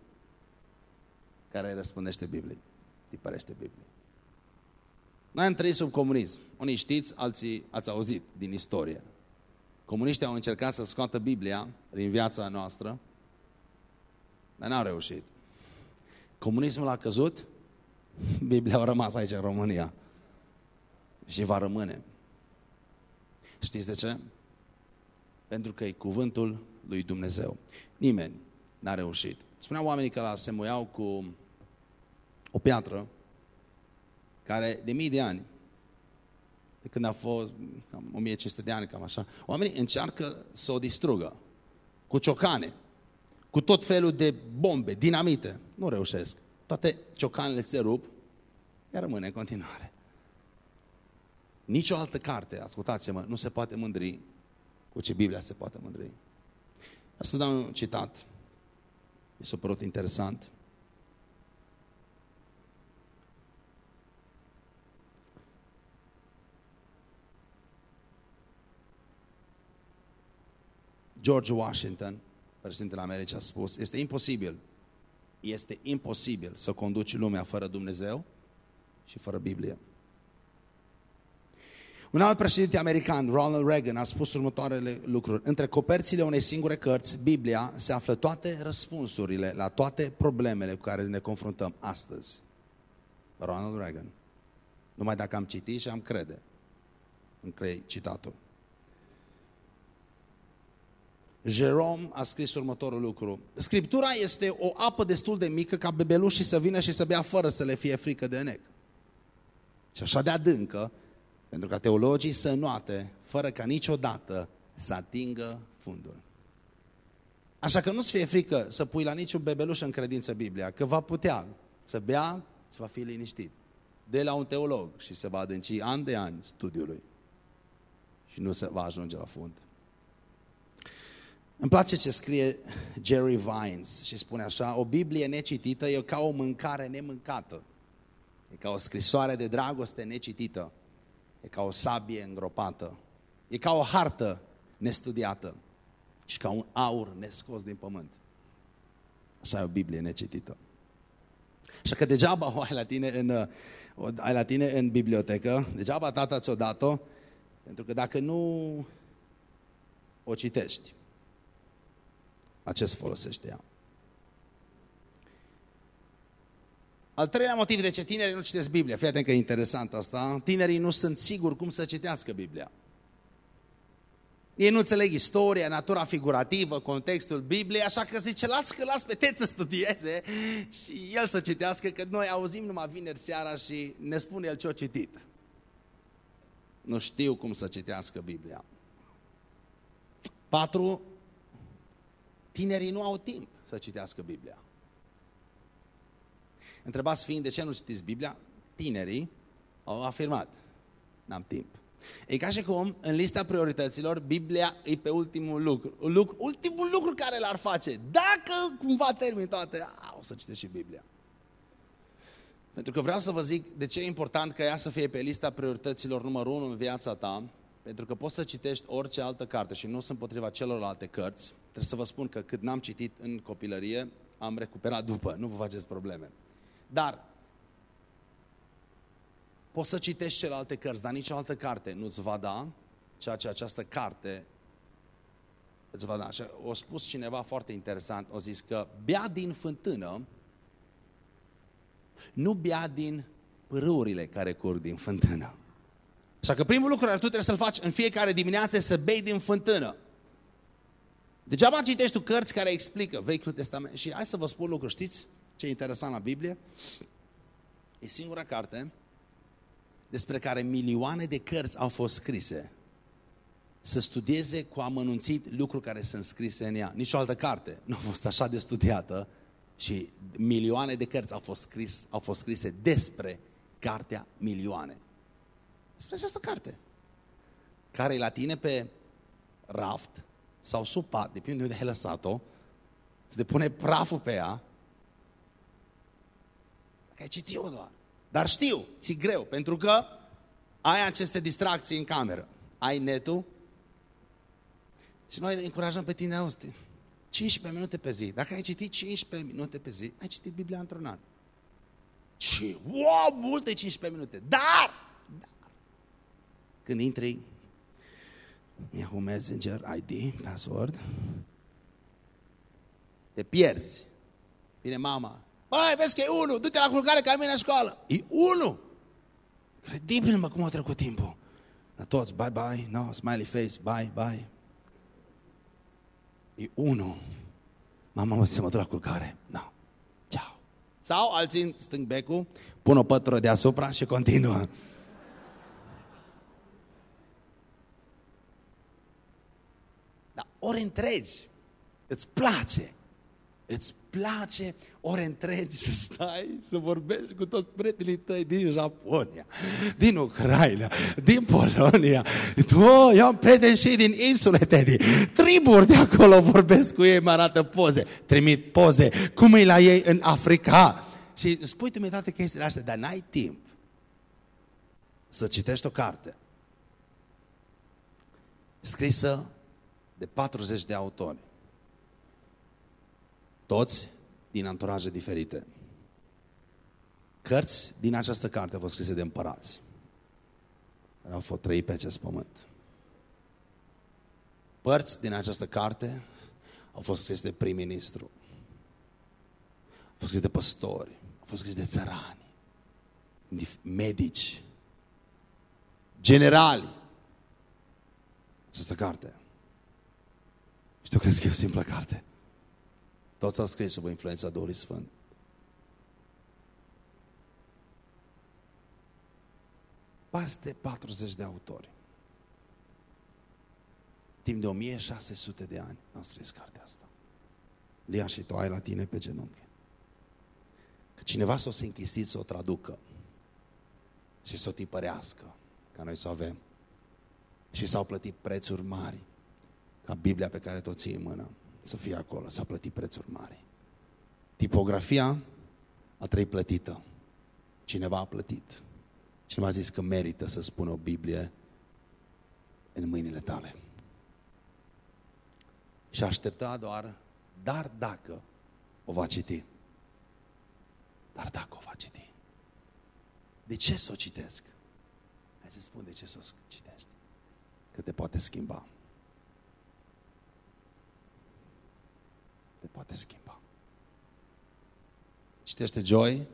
care răspundește Biblii, tipărește Biblii. Noi am trăit sub comunism. Unii știți, alții ați auzit din istorie. Comuniștii au încercat să scoată Biblia din viața noastră, dar n-au reușit. Comunismul a căzut, Biblia a rămas aici în România. Și va rămâne. Știți de ce? Pentru că e cuvântul lui Dumnezeu. Nimeni n-a reușit. Spuneau oamenii că la se muiau cu o piatră care de mii de ani, de când a fost cam 1500 de ani, cam așa, oamenii încearcă să o distrugă cu ciocane cu tot felul de bombe, dinamite. Nu reușesc. Toate ciocanele se rup, iar rămâne în continuare. Nici o altă carte, ascultați-mă, nu se poate mândri cu ce Biblia se poate mândri. Să dau un citat. Mi s-a părut interesant. George Washington președintele Americii a spus, este imposibil, este imposibil să conduci lumea fără Dumnezeu și fără Biblie. Un alt președinte american, Ronald Reagan, a spus următoarele lucruri. Între coperțile unei singure cărți, Biblia, se află toate răspunsurile la toate problemele cu care ne confruntăm astăzi. Ronald Reagan. Numai dacă am citit și am crede. Încrei citatul. Jerome a scris următorul lucru. Scriptura este o apă destul de mică ca bebelușii să vină și să bea fără să le fie frică de nec. Și așa de adâncă, pentru ca teologii să înoate, fără ca niciodată să atingă fundul. Așa că nu-ți fie frică să pui la niciun bebeluș în credință Biblia, că va putea să bea și va fi liniștit. De la un teolog și se va adânci ani de ani studiului și nu se va ajunge la fund. Îmi place ce scrie Jerry Vines și spune așa, o Biblie necitită e ca o mâncare nemâncată. E ca o scrisoare de dragoste necitită. E ca o sabie îngropată. E ca o hartă nestudiată. Și ca un aur nescos din pământ. Așa e o Biblie necitită. Așa că degeaba o ai la tine în, o ai la tine în bibliotecă, degeaba tata ți-o dat-o, pentru că dacă nu o citești, acest folosește ea. Al treilea motiv de ce tinerii nu citesc Biblia, fii atent că e interesant asta, tinerii nu sunt siguri cum să citească Biblia. Ei nu înțeleg istoria, natura figurativă, contextul Bibliei, așa că zice, las că las pe teț să studieze și el să citească, că noi auzim numai vineri seara și ne spune el ce-a citit. Nu știu cum să citească Biblia. Patru, tinerii nu au timp să citească Biblia. Întrebați fiind de ce nu citiți Biblia, tinerii au afirmat, n-am timp. E ca și cum, în lista priorităților, Biblia e pe ultimul lucru. lucru ultimul lucru care l-ar face. Dacă cumva termin toate, a, o să citești și Biblia. Pentru că vreau să vă zic de ce e important ca ea să fie pe lista priorităților numărul unu în viața ta, pentru că poți să citești orice altă carte și nu sunt împotriva celorlalte cărți. Trebuie să vă spun că cât n-am citit în copilărie, am recuperat după, nu vă faceți probleme. Dar poți să citești celelalte cărți, dar nicio altă carte nu-ți va da ceea ce această carte îți va da. Și o spus cineva foarte interesant, o zis că bea din fântână, nu bea din pârâurile care curg din fântână. Așa că primul lucru care tu trebuie să-l faci în fiecare dimineață să bei din fântână. Degeaba citești tu cărți care explică Vechiul Testament. Și hai să vă spun lucru, știți ce e interesant la Biblie? E singura carte despre care milioane de cărți au fost scrise. Să studieze cu amănunțit lucruri care sunt scrise în ea. Nici o altă carte nu a fost așa de studiată și milioane de cărți au fost, scris, au fost scrise despre cartea milioane. Despre această carte. Care e la tine pe raft sau sub pat, depinde de unde ai lăsat-o, se depune praful pe ea, că ai citit-o doar. Dar știu, ți greu, pentru că ai aceste distracții în cameră. Ai netul și noi încurajăm pe tine, auzi, 15 minute pe zi. Dacă ai citit 15 minute pe zi, ai citit Biblia într-un an. Ce? Wow, multe 15 minute. Dar, dar, când intri Yahoo Messenger ID, password, te pierzi. Vine mama. Băi, vezi că e unul, du-te la culcare ca mine în școală. E unul. Credibil, mă, cum a trecut timpul. La toți, bye, bye, no, smiley face, bye, bye. E unul. Mama mă să mă duc la culcare. No. Ciao. Sau alții stâng becul, pun o pătură deasupra și continuă. ore întregi. Îți place. Îți place ore întregi să stai, să vorbești cu toți prietenii tăi din Japonia, din Ucraina, din Polonia. Tu, eu am prieteni și din insule, Teddy. Triburi de acolo vorbesc cu ei, mă arată poze. Trimit poze, cum e la ei în Africa. Și spui tu mi toate chestiile astea, dar n-ai timp să citești o carte scrisă de 40 de autori. Toți din anturaje diferite. Cărți din această carte au fost scrise de împărați. care au fost trăit pe acest pământ. Părți din această carte au fost scrise de prim-ministru, au fost scrise de păstori, au fost scrise de țărani, medici, generali. Această carte. Și tu crezi că e o simplă carte? Toți au scris sub influența Duhului Sfânt. Paste 40 de autori. Timp de 1600 de ani am scris cartea asta. Lia și tu ai la tine pe genunchi. Că cineva să o se închisiți să o traducă și să o tipărească, ca noi să o avem. Și s-au plătit prețuri mari ca Biblia pe care tot ții în mână să fie acolo, s-a plătit prețuri mari. Tipografia a trei plătită. Cineva a plătit. Cineva a zis că merită să spună o Biblie în mâinile tale. Și aștepta doar, dar dacă o va citi. Dar dacă o va citi. De ce să o citesc? Hai să spun de ce să o citești. Că te poate schimba. Te poate schimba. Citește Joy,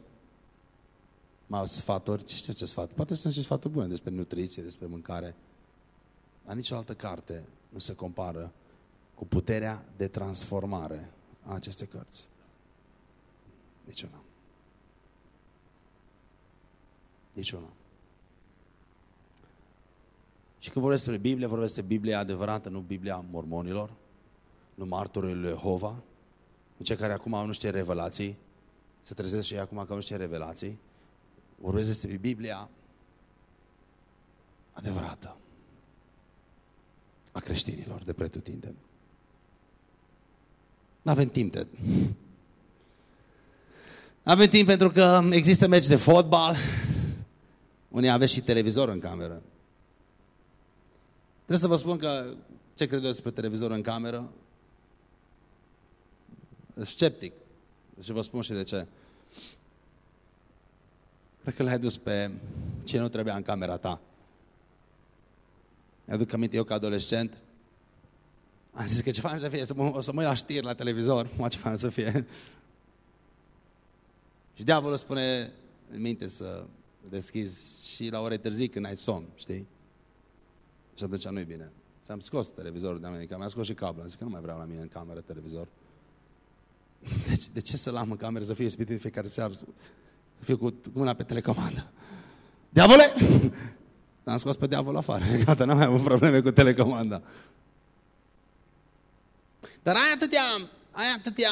mai au sfaturi, ce știu ce sfaturi, poate sunt și sfaturi bune despre nutriție, despre mâncare. La nicio altă carte nu se compară cu puterea de transformare a acestei cărți. Nici una. Nici una. Și când vorbesc despre Biblie, vorbesc despre Biblia adevărată, nu Biblia mormonilor, nu martorii lui Jehova, nu cei care acum au nu știu revelații, se trezesc și ei acum că nu știu revelații, vorbesc despre Biblia adevărată a creștinilor de pretutindeni. Nu avem timp de... Nu avem timp pentru că există meci de fotbal. Unii aveți și televizor în cameră. Trebuie să vă spun că ce credeți despre televizor în cameră? Sceptic. Și vă spun și de ce. Cred că l-ai dus pe ce nu trebuia în camera ta. Mi-aduc aminte eu ca adolescent, am zis că ce fain să fie, să mă, o să mă la știri la televizor, mă ce fain să fie. Și diavolul spune în minte să deschizi și la ore târzii când ai somn, știi? Și atunci nu-i bine. Și am scos televizorul de la mine, mi-am scos și cablul. Am zis că nu mai vreau la mine în cameră televizor. Deci, de ce să-l am în cameră să fie spitit fiecare seară? Să fie cu mâna pe telecomandă. Diavole! Am scos pe diavol afară. (laughs) Gata, n-am mai avut probleme cu telecomanda. Dar ai atâtea, ai atâtea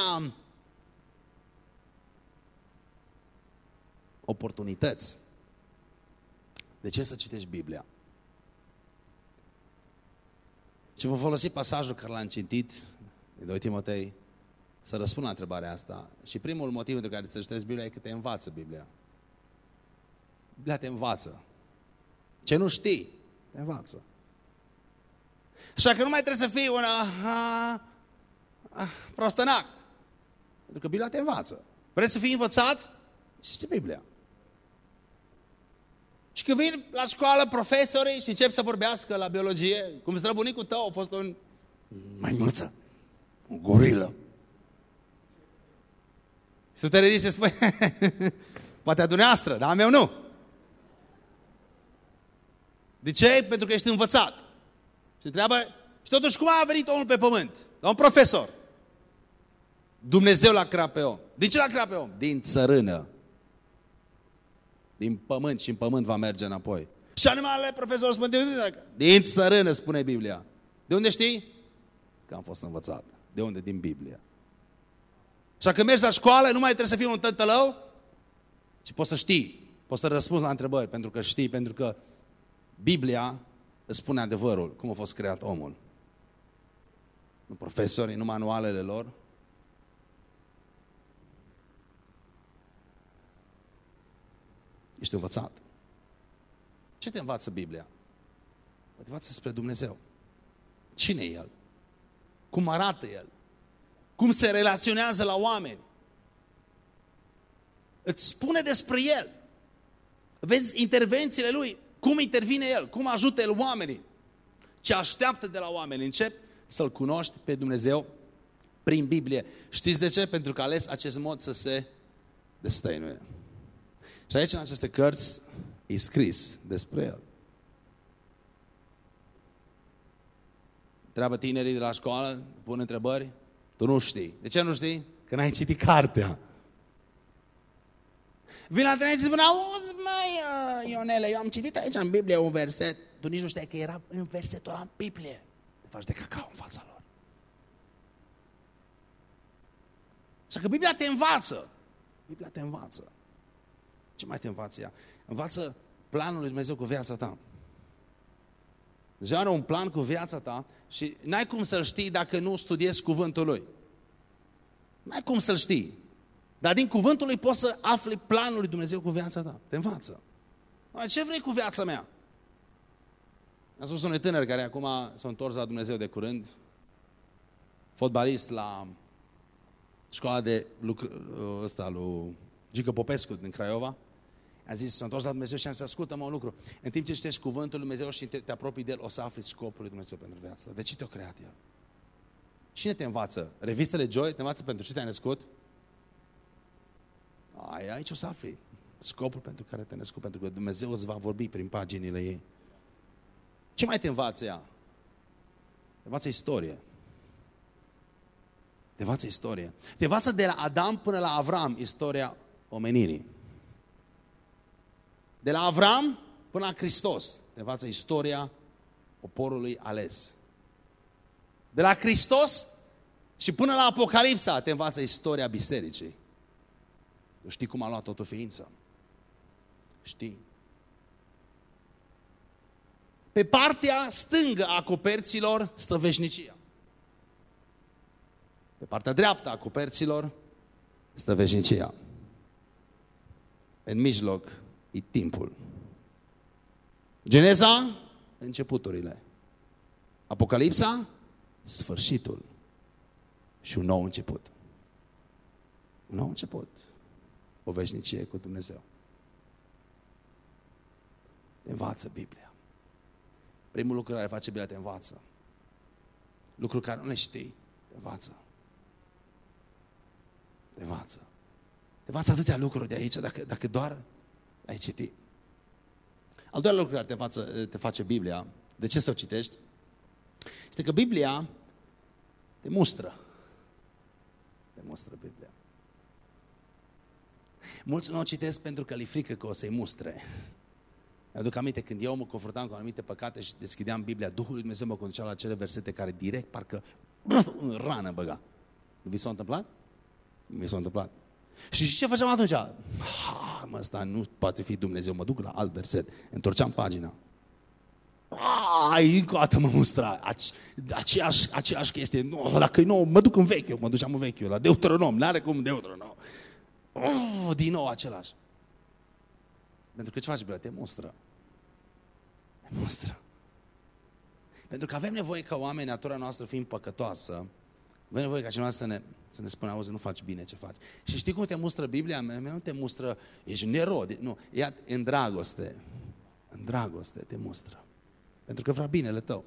oportunități. De ce să citești Biblia? Și vă folosi pasajul care l-am citit, din 2 Timotei, să răspund la întrebarea asta. Și primul motiv pentru care să citești Biblia e că te învață Biblia. Biblia te învață. Ce nu știi, te învață. Așa că nu mai trebuie să fii una a, a, prostănac. Pentru că Biblia te învață. Vrei să fii învățat? Citește Biblia. Și când vin la școală profesorii și încep să vorbească la biologie, cum străbunicul tău a fost un maimuță, o gorilă. Și tu te ridici și spui, (laughs) poate a dumneavoastră, dar a meu nu. De ce? Pentru că ești învățat. Și întreabă, și totuși cum a venit omul pe pământ? La un profesor. Dumnezeu l-a creat pe om. Din ce l-a creat pe om? Din țărână. Din pământ și în pământ va merge înapoi. Și animalele, profesor, spune, de unde? Din țărână, spune Biblia. De unde știi? Că am fost învățat. De unde? Din Biblia. Și când mergi la școală, nu mai trebuie să fii un tătălău, ci poți să știi, poți să răspunzi la întrebări, pentru că știi, pentru că Biblia îți spune adevărul, cum a fost creat omul. Nu profesorii, nu manualele lor. Ești învățat. Ce te învață Biblia? Te învață spre Dumnezeu. Cine e El? Cum arată El? Cum se relaționează la oameni? Îți spune despre El. Vezi intervențiile Lui Cum intervine El, cum ajută El oamenii, ce așteaptă de la oameni. Încep să-L cunoști pe Dumnezeu prin Biblie. Știți de ce? Pentru că a ales acest mod să se destăinuie. Și aici, în aceste cărți, e scris despre El. Treabă tinerii de la școală, pun întrebări, tu nu știi. De ce nu știi? Că n-ai citit cartea. Vin la tine și spune, auzi mai uh, Ionele, eu am citit aici în Biblie un verset. Tu nici nu știai că era în versetul ăla în Biblie. Te faci de cacao în fața lor. Așa că Biblia te învață. Biblia te învață. Ce mai te învață ea? Învață planul lui Dumnezeu cu viața ta. Dumnezeu are un plan cu viața ta și n-ai cum să-l știi dacă nu studiezi cuvântul lui. N-ai cum să-l știi. Dar din cuvântul lui poți să afli planul lui Dumnezeu cu viața ta. Te învață. Ce vrei cu viața mea? Am spus unui tânăr care acum s-a întors la Dumnezeu de curând, fotbalist la școala de ăsta lui Gică Popescu din Craiova, a zis, s-a întors la Dumnezeu și am zis, ascultă-mă un lucru. În timp ce citești cuvântul lui Dumnezeu și te, te apropii de el, o să afli scopul lui Dumnezeu pentru viața ta. De ce te-a creat el? Cine te învață? Revistele Joy te învață pentru ce te-ai născut? Ai, aici o să afli scopul pentru care te-ai născut, pentru că Dumnezeu îți va vorbi prin paginile ei. Ce mai te învață ea? Te învață istorie. Te învață istorie. Te învață de la Adam până la Avram istoria omenirii. De la Avram până la Hristos. Te învață istoria poporului ales. De la Hristos și până la Apocalipsa te învață istoria bisericii. Tu știi cum a luat totul ființă. Știi. Pe partea stângă a coperților stă veșnicia. Pe partea dreaptă a coperților stă veșnicia. În mijloc e timpul. Geneza, începuturile. Apocalipsa, sfârșitul. Și un nou început. Un nou început. O veșnicie cu Dumnezeu. Te învață Biblia. Primul lucru care face Biblia te învață. Lucruri care nu le știi, te învață. Te învață. Te învață atâtea lucruri de aici, dacă, dacă doar ai citit. Al doilea lucru care te, față, te face Biblia, de ce să o citești, este că Biblia te mustră. Te mustră Biblia. Mulți nu o citesc pentru că li frică că o să-i mustre. Mi-aduc aminte când eu mă confruntam cu anumite păcate și deschideam Biblia, Duhul lui Dumnezeu mă conducea la acele versete care direct parcă (clears throat) în rană băga. Nu vi s-a întâmplat? Mi s-a întâmplat. Și ce făceam atunci? Ha, mă, ăsta nu poate fi Dumnezeu, mă duc la alt verset. Întorceam pagina. Ai, încă o dată mă mustra. Aceeași, aceeași chestie. Nu, dacă nu, mă duc în vechiul, mă duceam în vechiul, la Deuteronom. N-are cum Deuteronom. Oh, din nou același. Pentru că ce faci, Biblia? Te mustră. Te mustră. Pentru că avem nevoie ca oameni, natura noastră fiind păcătoasă, avem nevoie ca cineva să ne să ne spună, auzi, nu faci bine ce faci. Și știi cum te mustră Biblia? Mea nu te mustră, ești nerod. Nu, ea în dragoste. În dragoste te mustră. Pentru că vrea binele tău.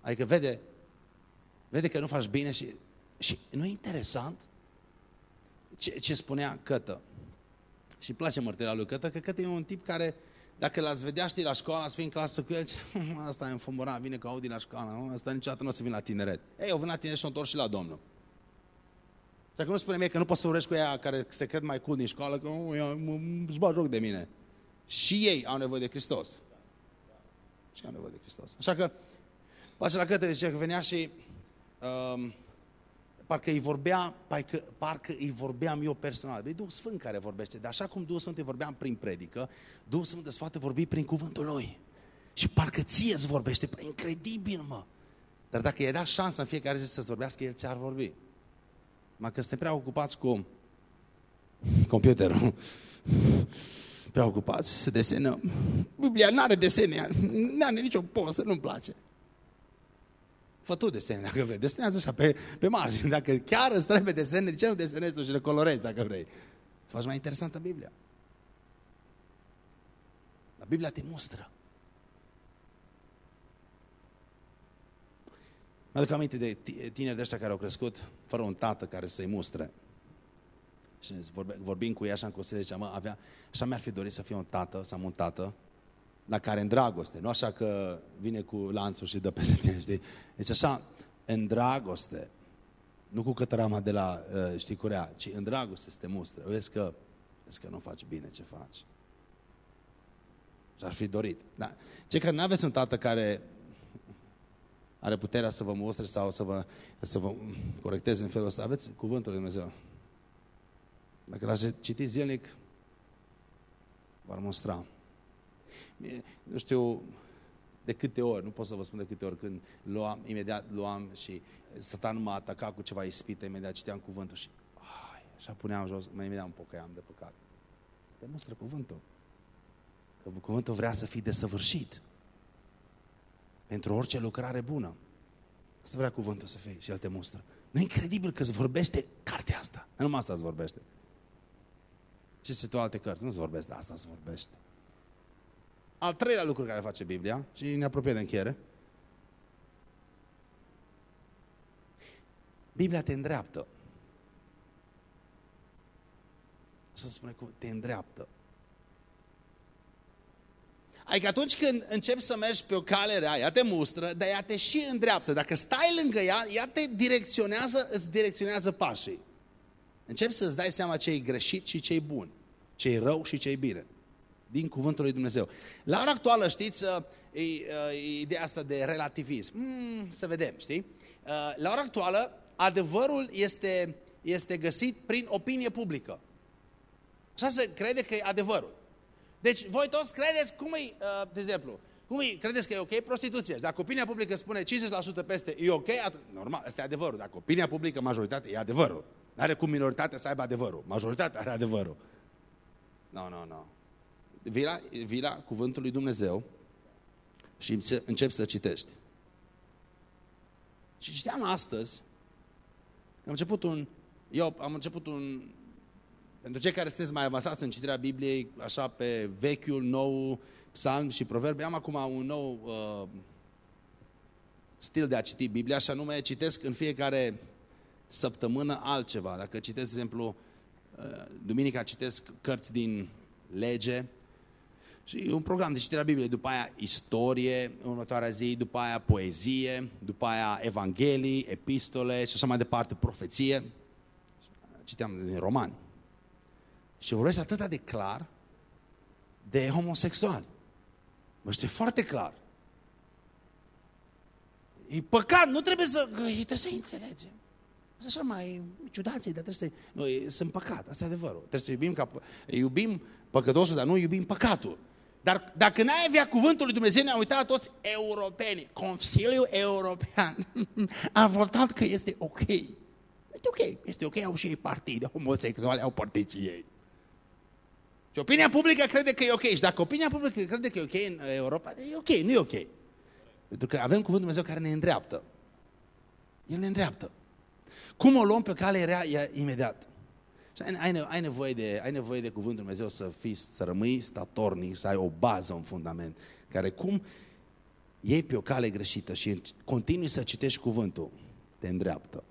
Adică vede, vede că nu faci bine și, și nu e interesant ce, ce spunea Cătă. Și îmi place mărturia lui Cătă, că Cătă e un tip care dacă l-ați vedea, știi, la școală, ați fi în clasă cu el, ce, asta e înfumurat, vine cu Audi la școală, asta niciodată nu o să vin la tineret. Ei, eu vin la tineret și o și la Domnul. Și dacă nu spune mie că nu poți să urăști cu ea care se cred mai cool din școală, că își bag joc de mine. Și ei au nevoie de Hristos. Și au nevoie de Hristos. Așa că, place la către, zice că venea și um, parcă îi vorbea, parcă, parcă îi vorbeam eu personal. E Duhul Sfânt care vorbește, dar așa cum Duhul Sfânt îi vorbeam prin predică, Duhul Sfânt îți poate vorbi prin cuvântul Lui. Și parcă ție îți vorbește, păi, incredibil, mă. Dar dacă i-ai dat șansa în fiecare zi să-ți vorbească, El ți-ar vorbi. Mă că suntem prea ocupați cu computerul. Prea ocupați să desenăm. Biblia nu are desene, nu are nicio poză, nu-mi place. Fă tu desene dacă vrei. Desenează așa pe, pe margine. Dacă chiar îți trebuie desene, de ce nu desenezi tu și le colorezi dacă vrei? Să faci mai interesantă Biblia. Biblia te mustră. Mi-aduc aminte de tineri de ăștia care au crescut fără un tată care să-i mustre. Și vorbim cu ea așa în consiliu, zicea, mă, avea, așa mi-ar fi dorit să fie un tată, să am un tată, la care în dragoste, nu așa că vine cu lanțul și dă peste (laughs) tine, știi? Deci așa, în dragoste, nu cu cătărama de la, uh, știi, curea, ci în dragoste să te mustră. Vezi că, vezi că nu faci bine ce faci. Și ar fi dorit. Da. Cei care nu aveți un tată care are puterea să vă mustre sau să vă, să vă corecteze în felul ăsta, aveți cuvântul lui Dumnezeu. Dacă l-ați citit zilnic, v-ar mustra. Nu știu de câte ori, nu pot să vă spun de câte ori, când luam, imediat luam și satan mă ataca cu ceva ispită, imediat citeam cuvântul și ai, așa puneam jos, mai imediat îmi pocăiam de păcat. Te mustră cuvântul. Că cuvântul vrea să fii desăvârșit. Pentru orice lucrare bună. Asta vrea cuvântul să fie și El te mustră. Nu e incredibil că îți vorbește cartea asta. Nu numai asta îți vorbește. Ce ce tu alte cărți? Nu îți vorbește de asta, îți vorbește. Al treilea lucru care face Biblia, și ne apropie de încheiere, Biblia te îndreaptă. Să spune cum te îndreaptă. Adică atunci când începi să mergi pe o cale rea, ea te mustră, dar ea te și îndreaptă. Dacă stai lângă ea, ea te direcționează, îți direcționează pașii. Începi să-ți dai seama ce e greșit și ce e bun, ce e rău și ce e bine. Din cuvântul lui Dumnezeu. La ora actuală, știți, uh, e, e uh, ideea asta de relativism. Mm, să vedem, știi? Uh, la ora actuală, adevărul este, este găsit prin opinie publică. Așa se crede că e adevărul. Deci voi toți credeți cum e, uh, de exemplu, cum e, credeți că e ok prostituția? Dacă opinia publică spune 50% peste e ok, atunci, normal, ăsta e adevărul. Dacă opinia publică, majoritatea, e adevărul. Nu are cum minoritatea să aibă adevărul. Majoritatea are adevărul. Nu, no, nu, no, nu. No. Vii la, vii la cuvântul lui Dumnezeu și începi să citești. Și citeam astăzi, am început un, eu am început un pentru cei care sunteți mai avansați în citirea Bibliei, așa pe vechiul, nou psalm și proverbe, am acum un nou uh, stil de a citi Biblia, și anume citesc în fiecare săptămână altceva. Dacă citesc, de exemplu, uh, duminica citesc cărți din lege, și un program de citire a Bibliei, după aia istorie, următoarea zi, după aia poezie, după aia evanghelii, epistole și așa mai departe, profeție. Citeam din romani. Și vorbește atât de clar de homosexual. Mă știu foarte clar. E păcat, nu trebuie să... Trebuie să înțelegem. Asta așa mai ciudații, dar trebuie să... Noi sunt păcat, asta e adevărul. Trebuie să iubim ca... Iubim păcătosul, dar nu iubim păcatul. Dar dacă n-ai avea cuvântul lui Dumnezeu, ne-am uitat la toți europenii. Consiliul European (laughs) a votat că este ok. Este ok, este ok, au și ei partide homosexuale, au partid ei. Și opinia publică crede că e ok. Și dacă opinia publică crede că e ok în Europa, e ok, nu e ok. Pentru că avem cuvântul Dumnezeu care ne îndreaptă. El ne îndreaptă. Cum o luăm pe cale rea imediat? Și ai, ai, ai, nevoie de, ai nevoie de cuvântul Dumnezeu să fii, să rămâi statornic, să ai o bază, un fundament, care cum iei pe o cale greșită și continui să citești cuvântul, te îndreaptă.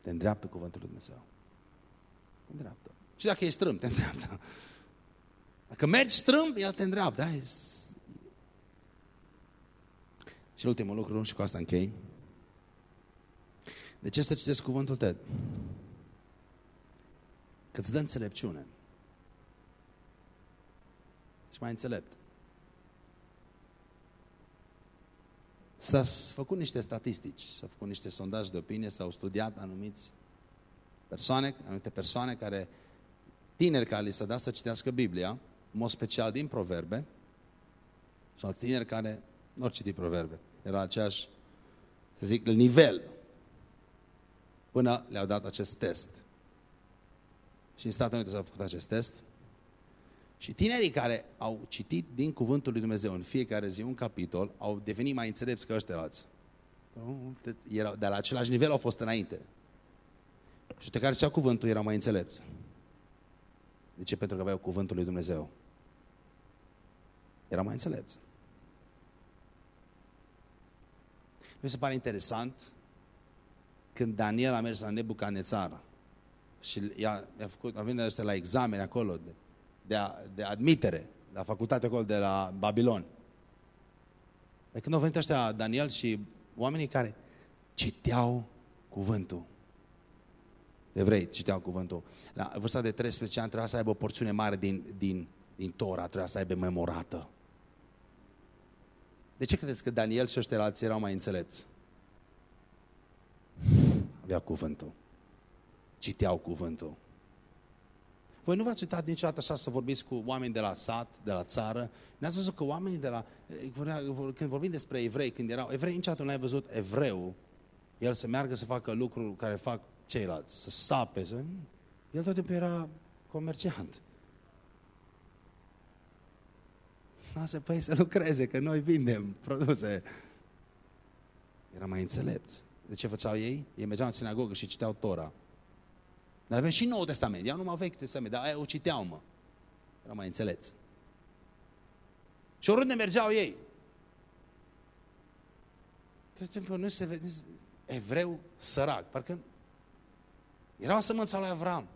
Te îndreaptă cuvântul lui Dumnezeu. Te îndreaptă. Și dacă e strâmb, te îndreaptă. Dacă mergi strâmb, el te îndreaptă. Da? Și ultimul lucru, și cu asta închei. De ce să citesc cuvântul tău? Că îți dă înțelepciune. Și mai înțelept. S-a făcut niște statistici, s-au făcut niște sondaje de opinie, s-au studiat anumiți persoane, anumite persoane care, tineri care li s-a dat să citească Biblia, în mod special din proverbe, și alți tineri care nu au citit proverbe. Era aceeași, să zic, nivel, până le-au dat acest test. Și în Statele Unite s-a făcut acest test. Și tinerii care au citit din Cuvântul lui Dumnezeu în fiecare zi un capitol, au devenit mai înțelepți ca ăștia alții. De la același nivel au fost înainte. Și de care cea cuvântul erau mai înțelepți. De ce? Pentru că aveau cuvântul lui Dumnezeu. Era mai înțelepți. Mi se pare interesant când Daniel a mers la Nebucanețar și i-a, i-a făcut, a venit la examene acolo de, de, a, de admitere, la facultate acolo de la Babilon. De când au venit ăștia Daniel și oamenii care citeau cuvântul. Evrei citeau cuvântul. La vârsta de 13 ani trebuia să aibă o porțiune mare din, din, din Tora, trebuia să aibă memorată. De ce credeți că Daniel și ăștia alții erau mai înțelepți? Avea cuvântul. Citeau cuvântul. Voi nu v-ați uitat niciodată așa să vorbiți cu oameni de la sat, de la țară? Ne-ați văzut că oamenii de la... Când vorbim despre evrei, când erau... Evrei niciodată nu ai văzut evreu, el să meargă să facă lucruri care fac ceilalți, să sape, să... El tot timpul era comerciant. Lasă păi să lucreze, că noi vindem produse. Era mai înțelepți. De ce făceau ei? Ei mergeau în sinagogă și citeau Tora. Dar avem și Noul Testament. Iau numai Vechiul Testament, dar aia o citeau, mă. Era mai înțelepți. Și oriunde mergeau ei. Tot timpul nu se vede evreu sărac. Parcă erau sămânța lui Avram.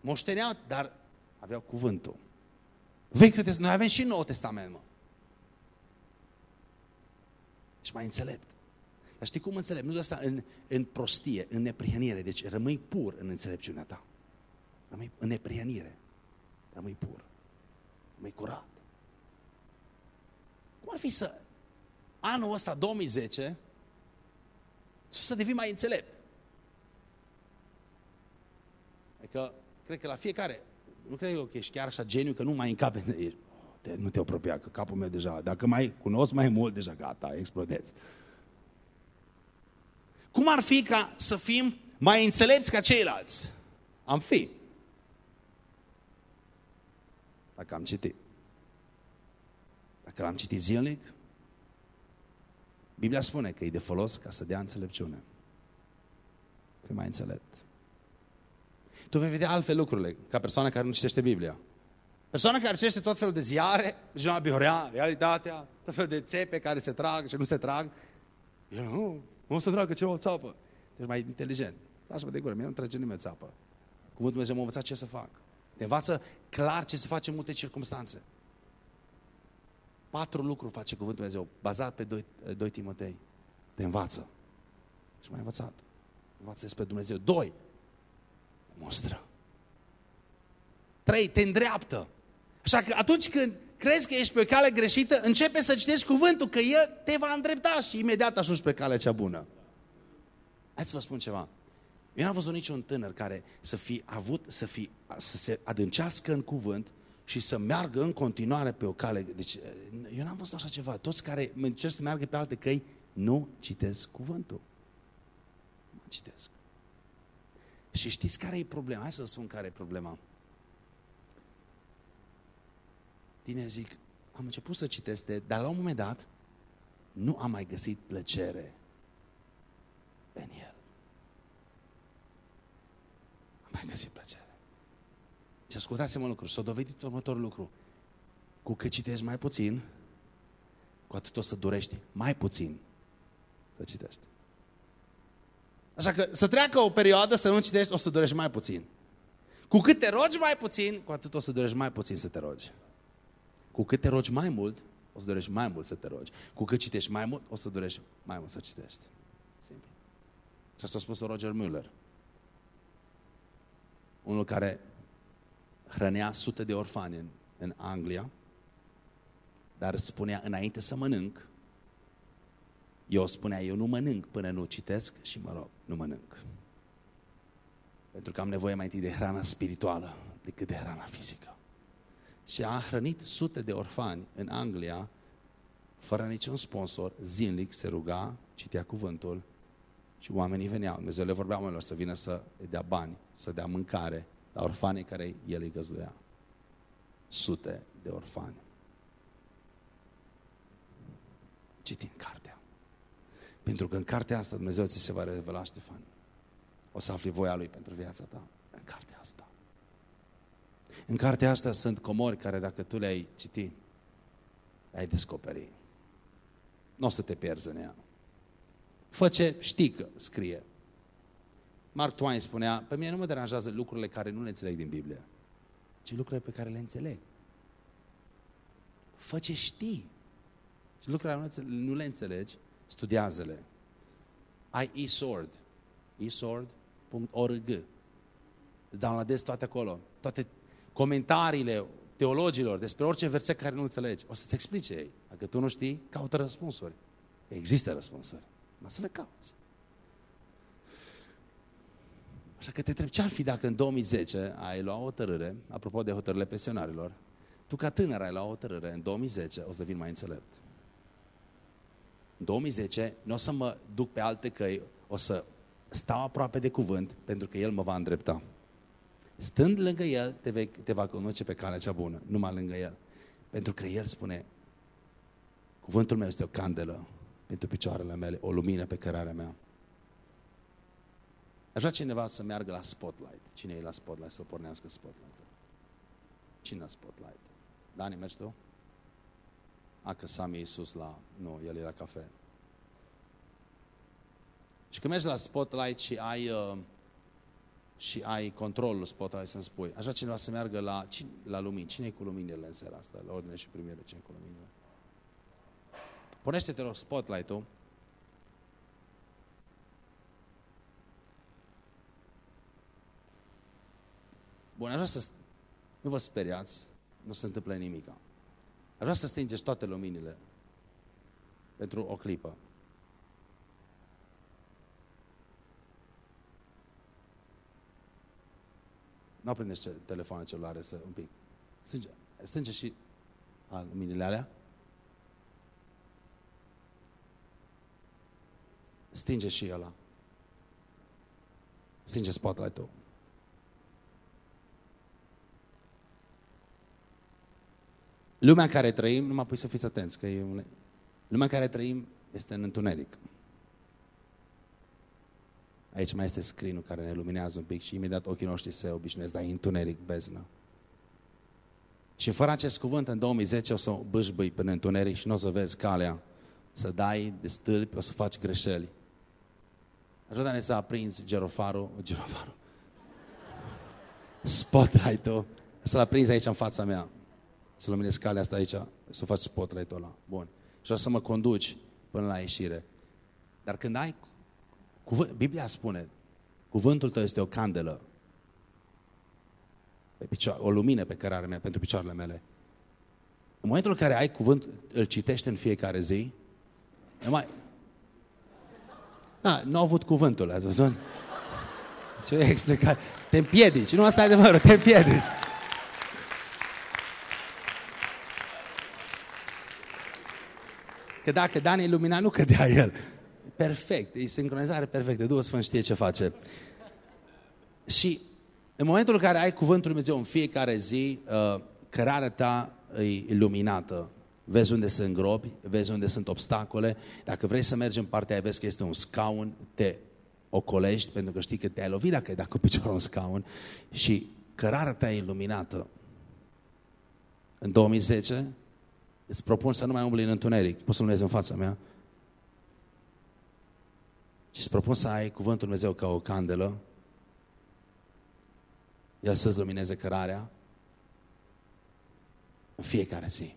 Moșteneau, dar aveau cuvântul. Vechiul Testament, noi avem și Noul Testament, mă. Și mai înțelept. Dar știi cum înțeleg? Nu de asta în, în prostie, în neprihănire. Deci rămâi pur în înțelepciunea ta. Rămâi în neprihănire. Rămâi pur. Rămâi curat. Cum ar fi să anul ăsta, 2010, să devii mai înțelept? Adică, cred că la fiecare, nu cred eu că ești chiar așa geniu că nu mai încape, ești, oh, nu te apropia, că capul meu deja, dacă mai cunosc mai mult, deja gata, explodezi. Cum ar fi ca să fim mai înțelepți ca ceilalți? Am fi. Dacă am citit. Dacă l-am citit zilnic, Biblia spune că e de folos ca să dea înțelepciune. Fii mai înțelept. Tu vei vedea altfel lucrurile ca persoana care nu citește Biblia. Persoana care citește tot felul de ziare, jurnal Biorea, realitatea, tot felul de țepe care se trag și nu se trag. Eu nu, o să tragă ceva o țapă. Deci mai inteligent. Lasă-mă de gură, mie nu trage nimeni țapă. Cuvântul Dumnezeu m-a învățat ce să fac. Te învață clar ce să face în multe circunstanțe. Patru lucruri face Cuvântul Dumnezeu, bazat pe 2, 2 Timotei. Te învață. Și mai învățat. Învață despre Dumnezeu. Doi, mostră. Trei, te îndreaptă. Așa că atunci când crezi că ești pe cale greșită, începe să citești cuvântul, că El te va îndrepta și imediat ajungi pe calea cea bună. Hai să vă spun ceva. Eu n-am văzut niciun tânăr care să fi avut, să, fi, să se adâncească în cuvânt și să meargă în continuare pe o cale. Deci, eu n-am văzut așa ceva. Toți care încerc să meargă pe alte căi, nu citesc cuvântul. Nu citesc. Și știți care e problema? Hai să spun care e problema. Tineri zic, am început să citesc, de, dar la un moment dat nu am mai găsit plăcere în el. Am mai găsit plăcere. Și ascultați-mă lucru, s-a dovedit următorul lucru. Cu cât citești mai puțin, cu atât o să dorești mai puțin să citești. Așa că să treacă o perioadă să nu citești, o să dorești mai puțin. Cu cât te rogi mai puțin, cu atât o să dorești mai puțin să te rogi. Cu cât te rogi mai mult, o să dorești mai mult să te rogi. Cu cât citești mai mult, o să dorești mai mult să citești. Simplu. Și asta a spus Roger Müller. Unul care hrănea sute de orfani în, în Anglia, dar spunea, înainte să mănânc, eu spunea, eu nu mănânc până nu citesc și mă rog, nu mănânc. Pentru că am nevoie mai întâi de hrana spirituală decât de hrana fizică. Și a hrănit sute de orfani în Anglia, fără niciun sponsor, zilnic se ruga, citea cuvântul și oamenii veneau. Dumnezeu le vorbea oamenilor să vină să dea bani, să dea mâncare la orfanii care el îi găzduia. Sute de orfani. Citim cartea. Pentru că în cartea asta Dumnezeu ți se va revela, Ștefan. O să afli voia Lui pentru viața ta. În cartea asta. În cartea asta sunt comori care dacă tu le-ai citi, ai descoperi. Nu o să te pierzi în ea. Fă ce știi că scrie. Mark Twain spunea, pe mine nu mă deranjează lucrurile care nu le înțeleg din Biblie, ci lucrurile pe care le înțeleg. Fă ce știi. Și lucrurile nu le înțelegi, studiază-le. Ai e-sword, e-sword.org. Îți downloadezi toate acolo, toate comentariile teologilor despre orice verset care nu înțelegi. O să-ți explice ei. Dacă tu nu știi, caută răspunsuri. Există răspunsuri. Dar să le cauți. Așa că te întreb, ce ar fi dacă în 2010 ai luat o hotărâre, apropo de hotărârile pensionarilor, tu ca tânăr ai luat o hotărâre, în 2010 o să devin mai înțelept. În 2010 nu o să mă duc pe alte căi, o să stau aproape de cuvânt, pentru că El mă va îndrepta. Stând lângă El, te, vei, te va conduce pe calea cea bună, numai lângă El. Pentru că El spune, cuvântul meu este o candelă pentru picioarele mele, o lumină pe cărarea mea. Aș vrea cineva să meargă la Spotlight. Cine e la Spotlight? Să-l pornească Spotlight. Cine la Spotlight? Dani, mergi tu? A, că Sami Iisus la... Nu, el e la cafe. Și când mergi la Spotlight și ai... Uh, și ai controlul Spotlight să-mi spui. Așa cineva să meargă la, la lumini. Cine e cu luminile în seara asta? La ordine și primire, cine e cu luminile? Punește-te rog Spotlight-ul Bun, aș vrea să... Nu vă speriați, nu se întâmplă nimic. Aș vrea să stingeți toate luminile pentru o clipă. Nu aprindeți telefoane celulare să un pic. Stânge, stânge și a, luminile alea. Stinge și ăla. Stinge spotlight-ul. Lumea în care trăim, numai pui să fiți atenți, că e un... Lumea în care trăim este în întuneric. Aici mai este screen care ne luminează un pic și imediat ochii noștri se obișnuiesc, dar e întuneric, beznă. Și fără acest cuvânt, în 2010 o să bâșbâi până întuneric și nu o să vezi calea să dai de stâlpi, o să faci greșeli. Ajută-ne să aprinzi gerofarul, gerofarul, spotlight-ul, să-l aprinzi aici în fața mea să luminezi calea asta aici, să faci spotlight-ul ăla. Bun. Și o să mă conduci până la ieșire. Dar când ai, cuvânt, Biblia spune, cuvântul tău este o candelă, pe picioare, o lumină pe cărarea mea, pentru picioarele mele. În momentul în care ai cuvânt, îl citești în fiecare zi, nu mai... Da, nu au avut cuvântul, ați văzut? Ce explicat? Te împiedici, nu asta e adevărul, te împiedici. Că dacă Dan e iluminat, nu cădea el. Perfect, e sincronizare perfectă. Duhul Sfânt știe ce face. Și în momentul în care ai cuvântul Lui Dumnezeu în fiecare zi, uh, cărarea ta e iluminată. Vezi unde sunt grobi, vezi unde sunt obstacole. Dacă vrei să mergi în partea aia, vezi că este un scaun, te ocolești pentru că știi că te-ai lovit dacă ai dat cu piciorul un scaun și cărarea ta e iluminată. În 2010 Îți propun să nu mai umbli în întuneric. Poți să nu în fața mea. Și îți propun să ai cuvântul Dumnezeu ca o candelă. El să-ți lumineze cărarea în fiecare zi.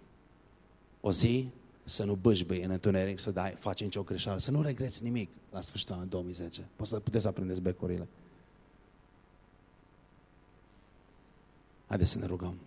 O zi să nu bâșbâi în întuneric, să dai, faci nicio greșeală, să nu regreți nimic la sfârșitul anului 2010. Poți să puteți să aprindeți becurile. Haideți să ne rugăm.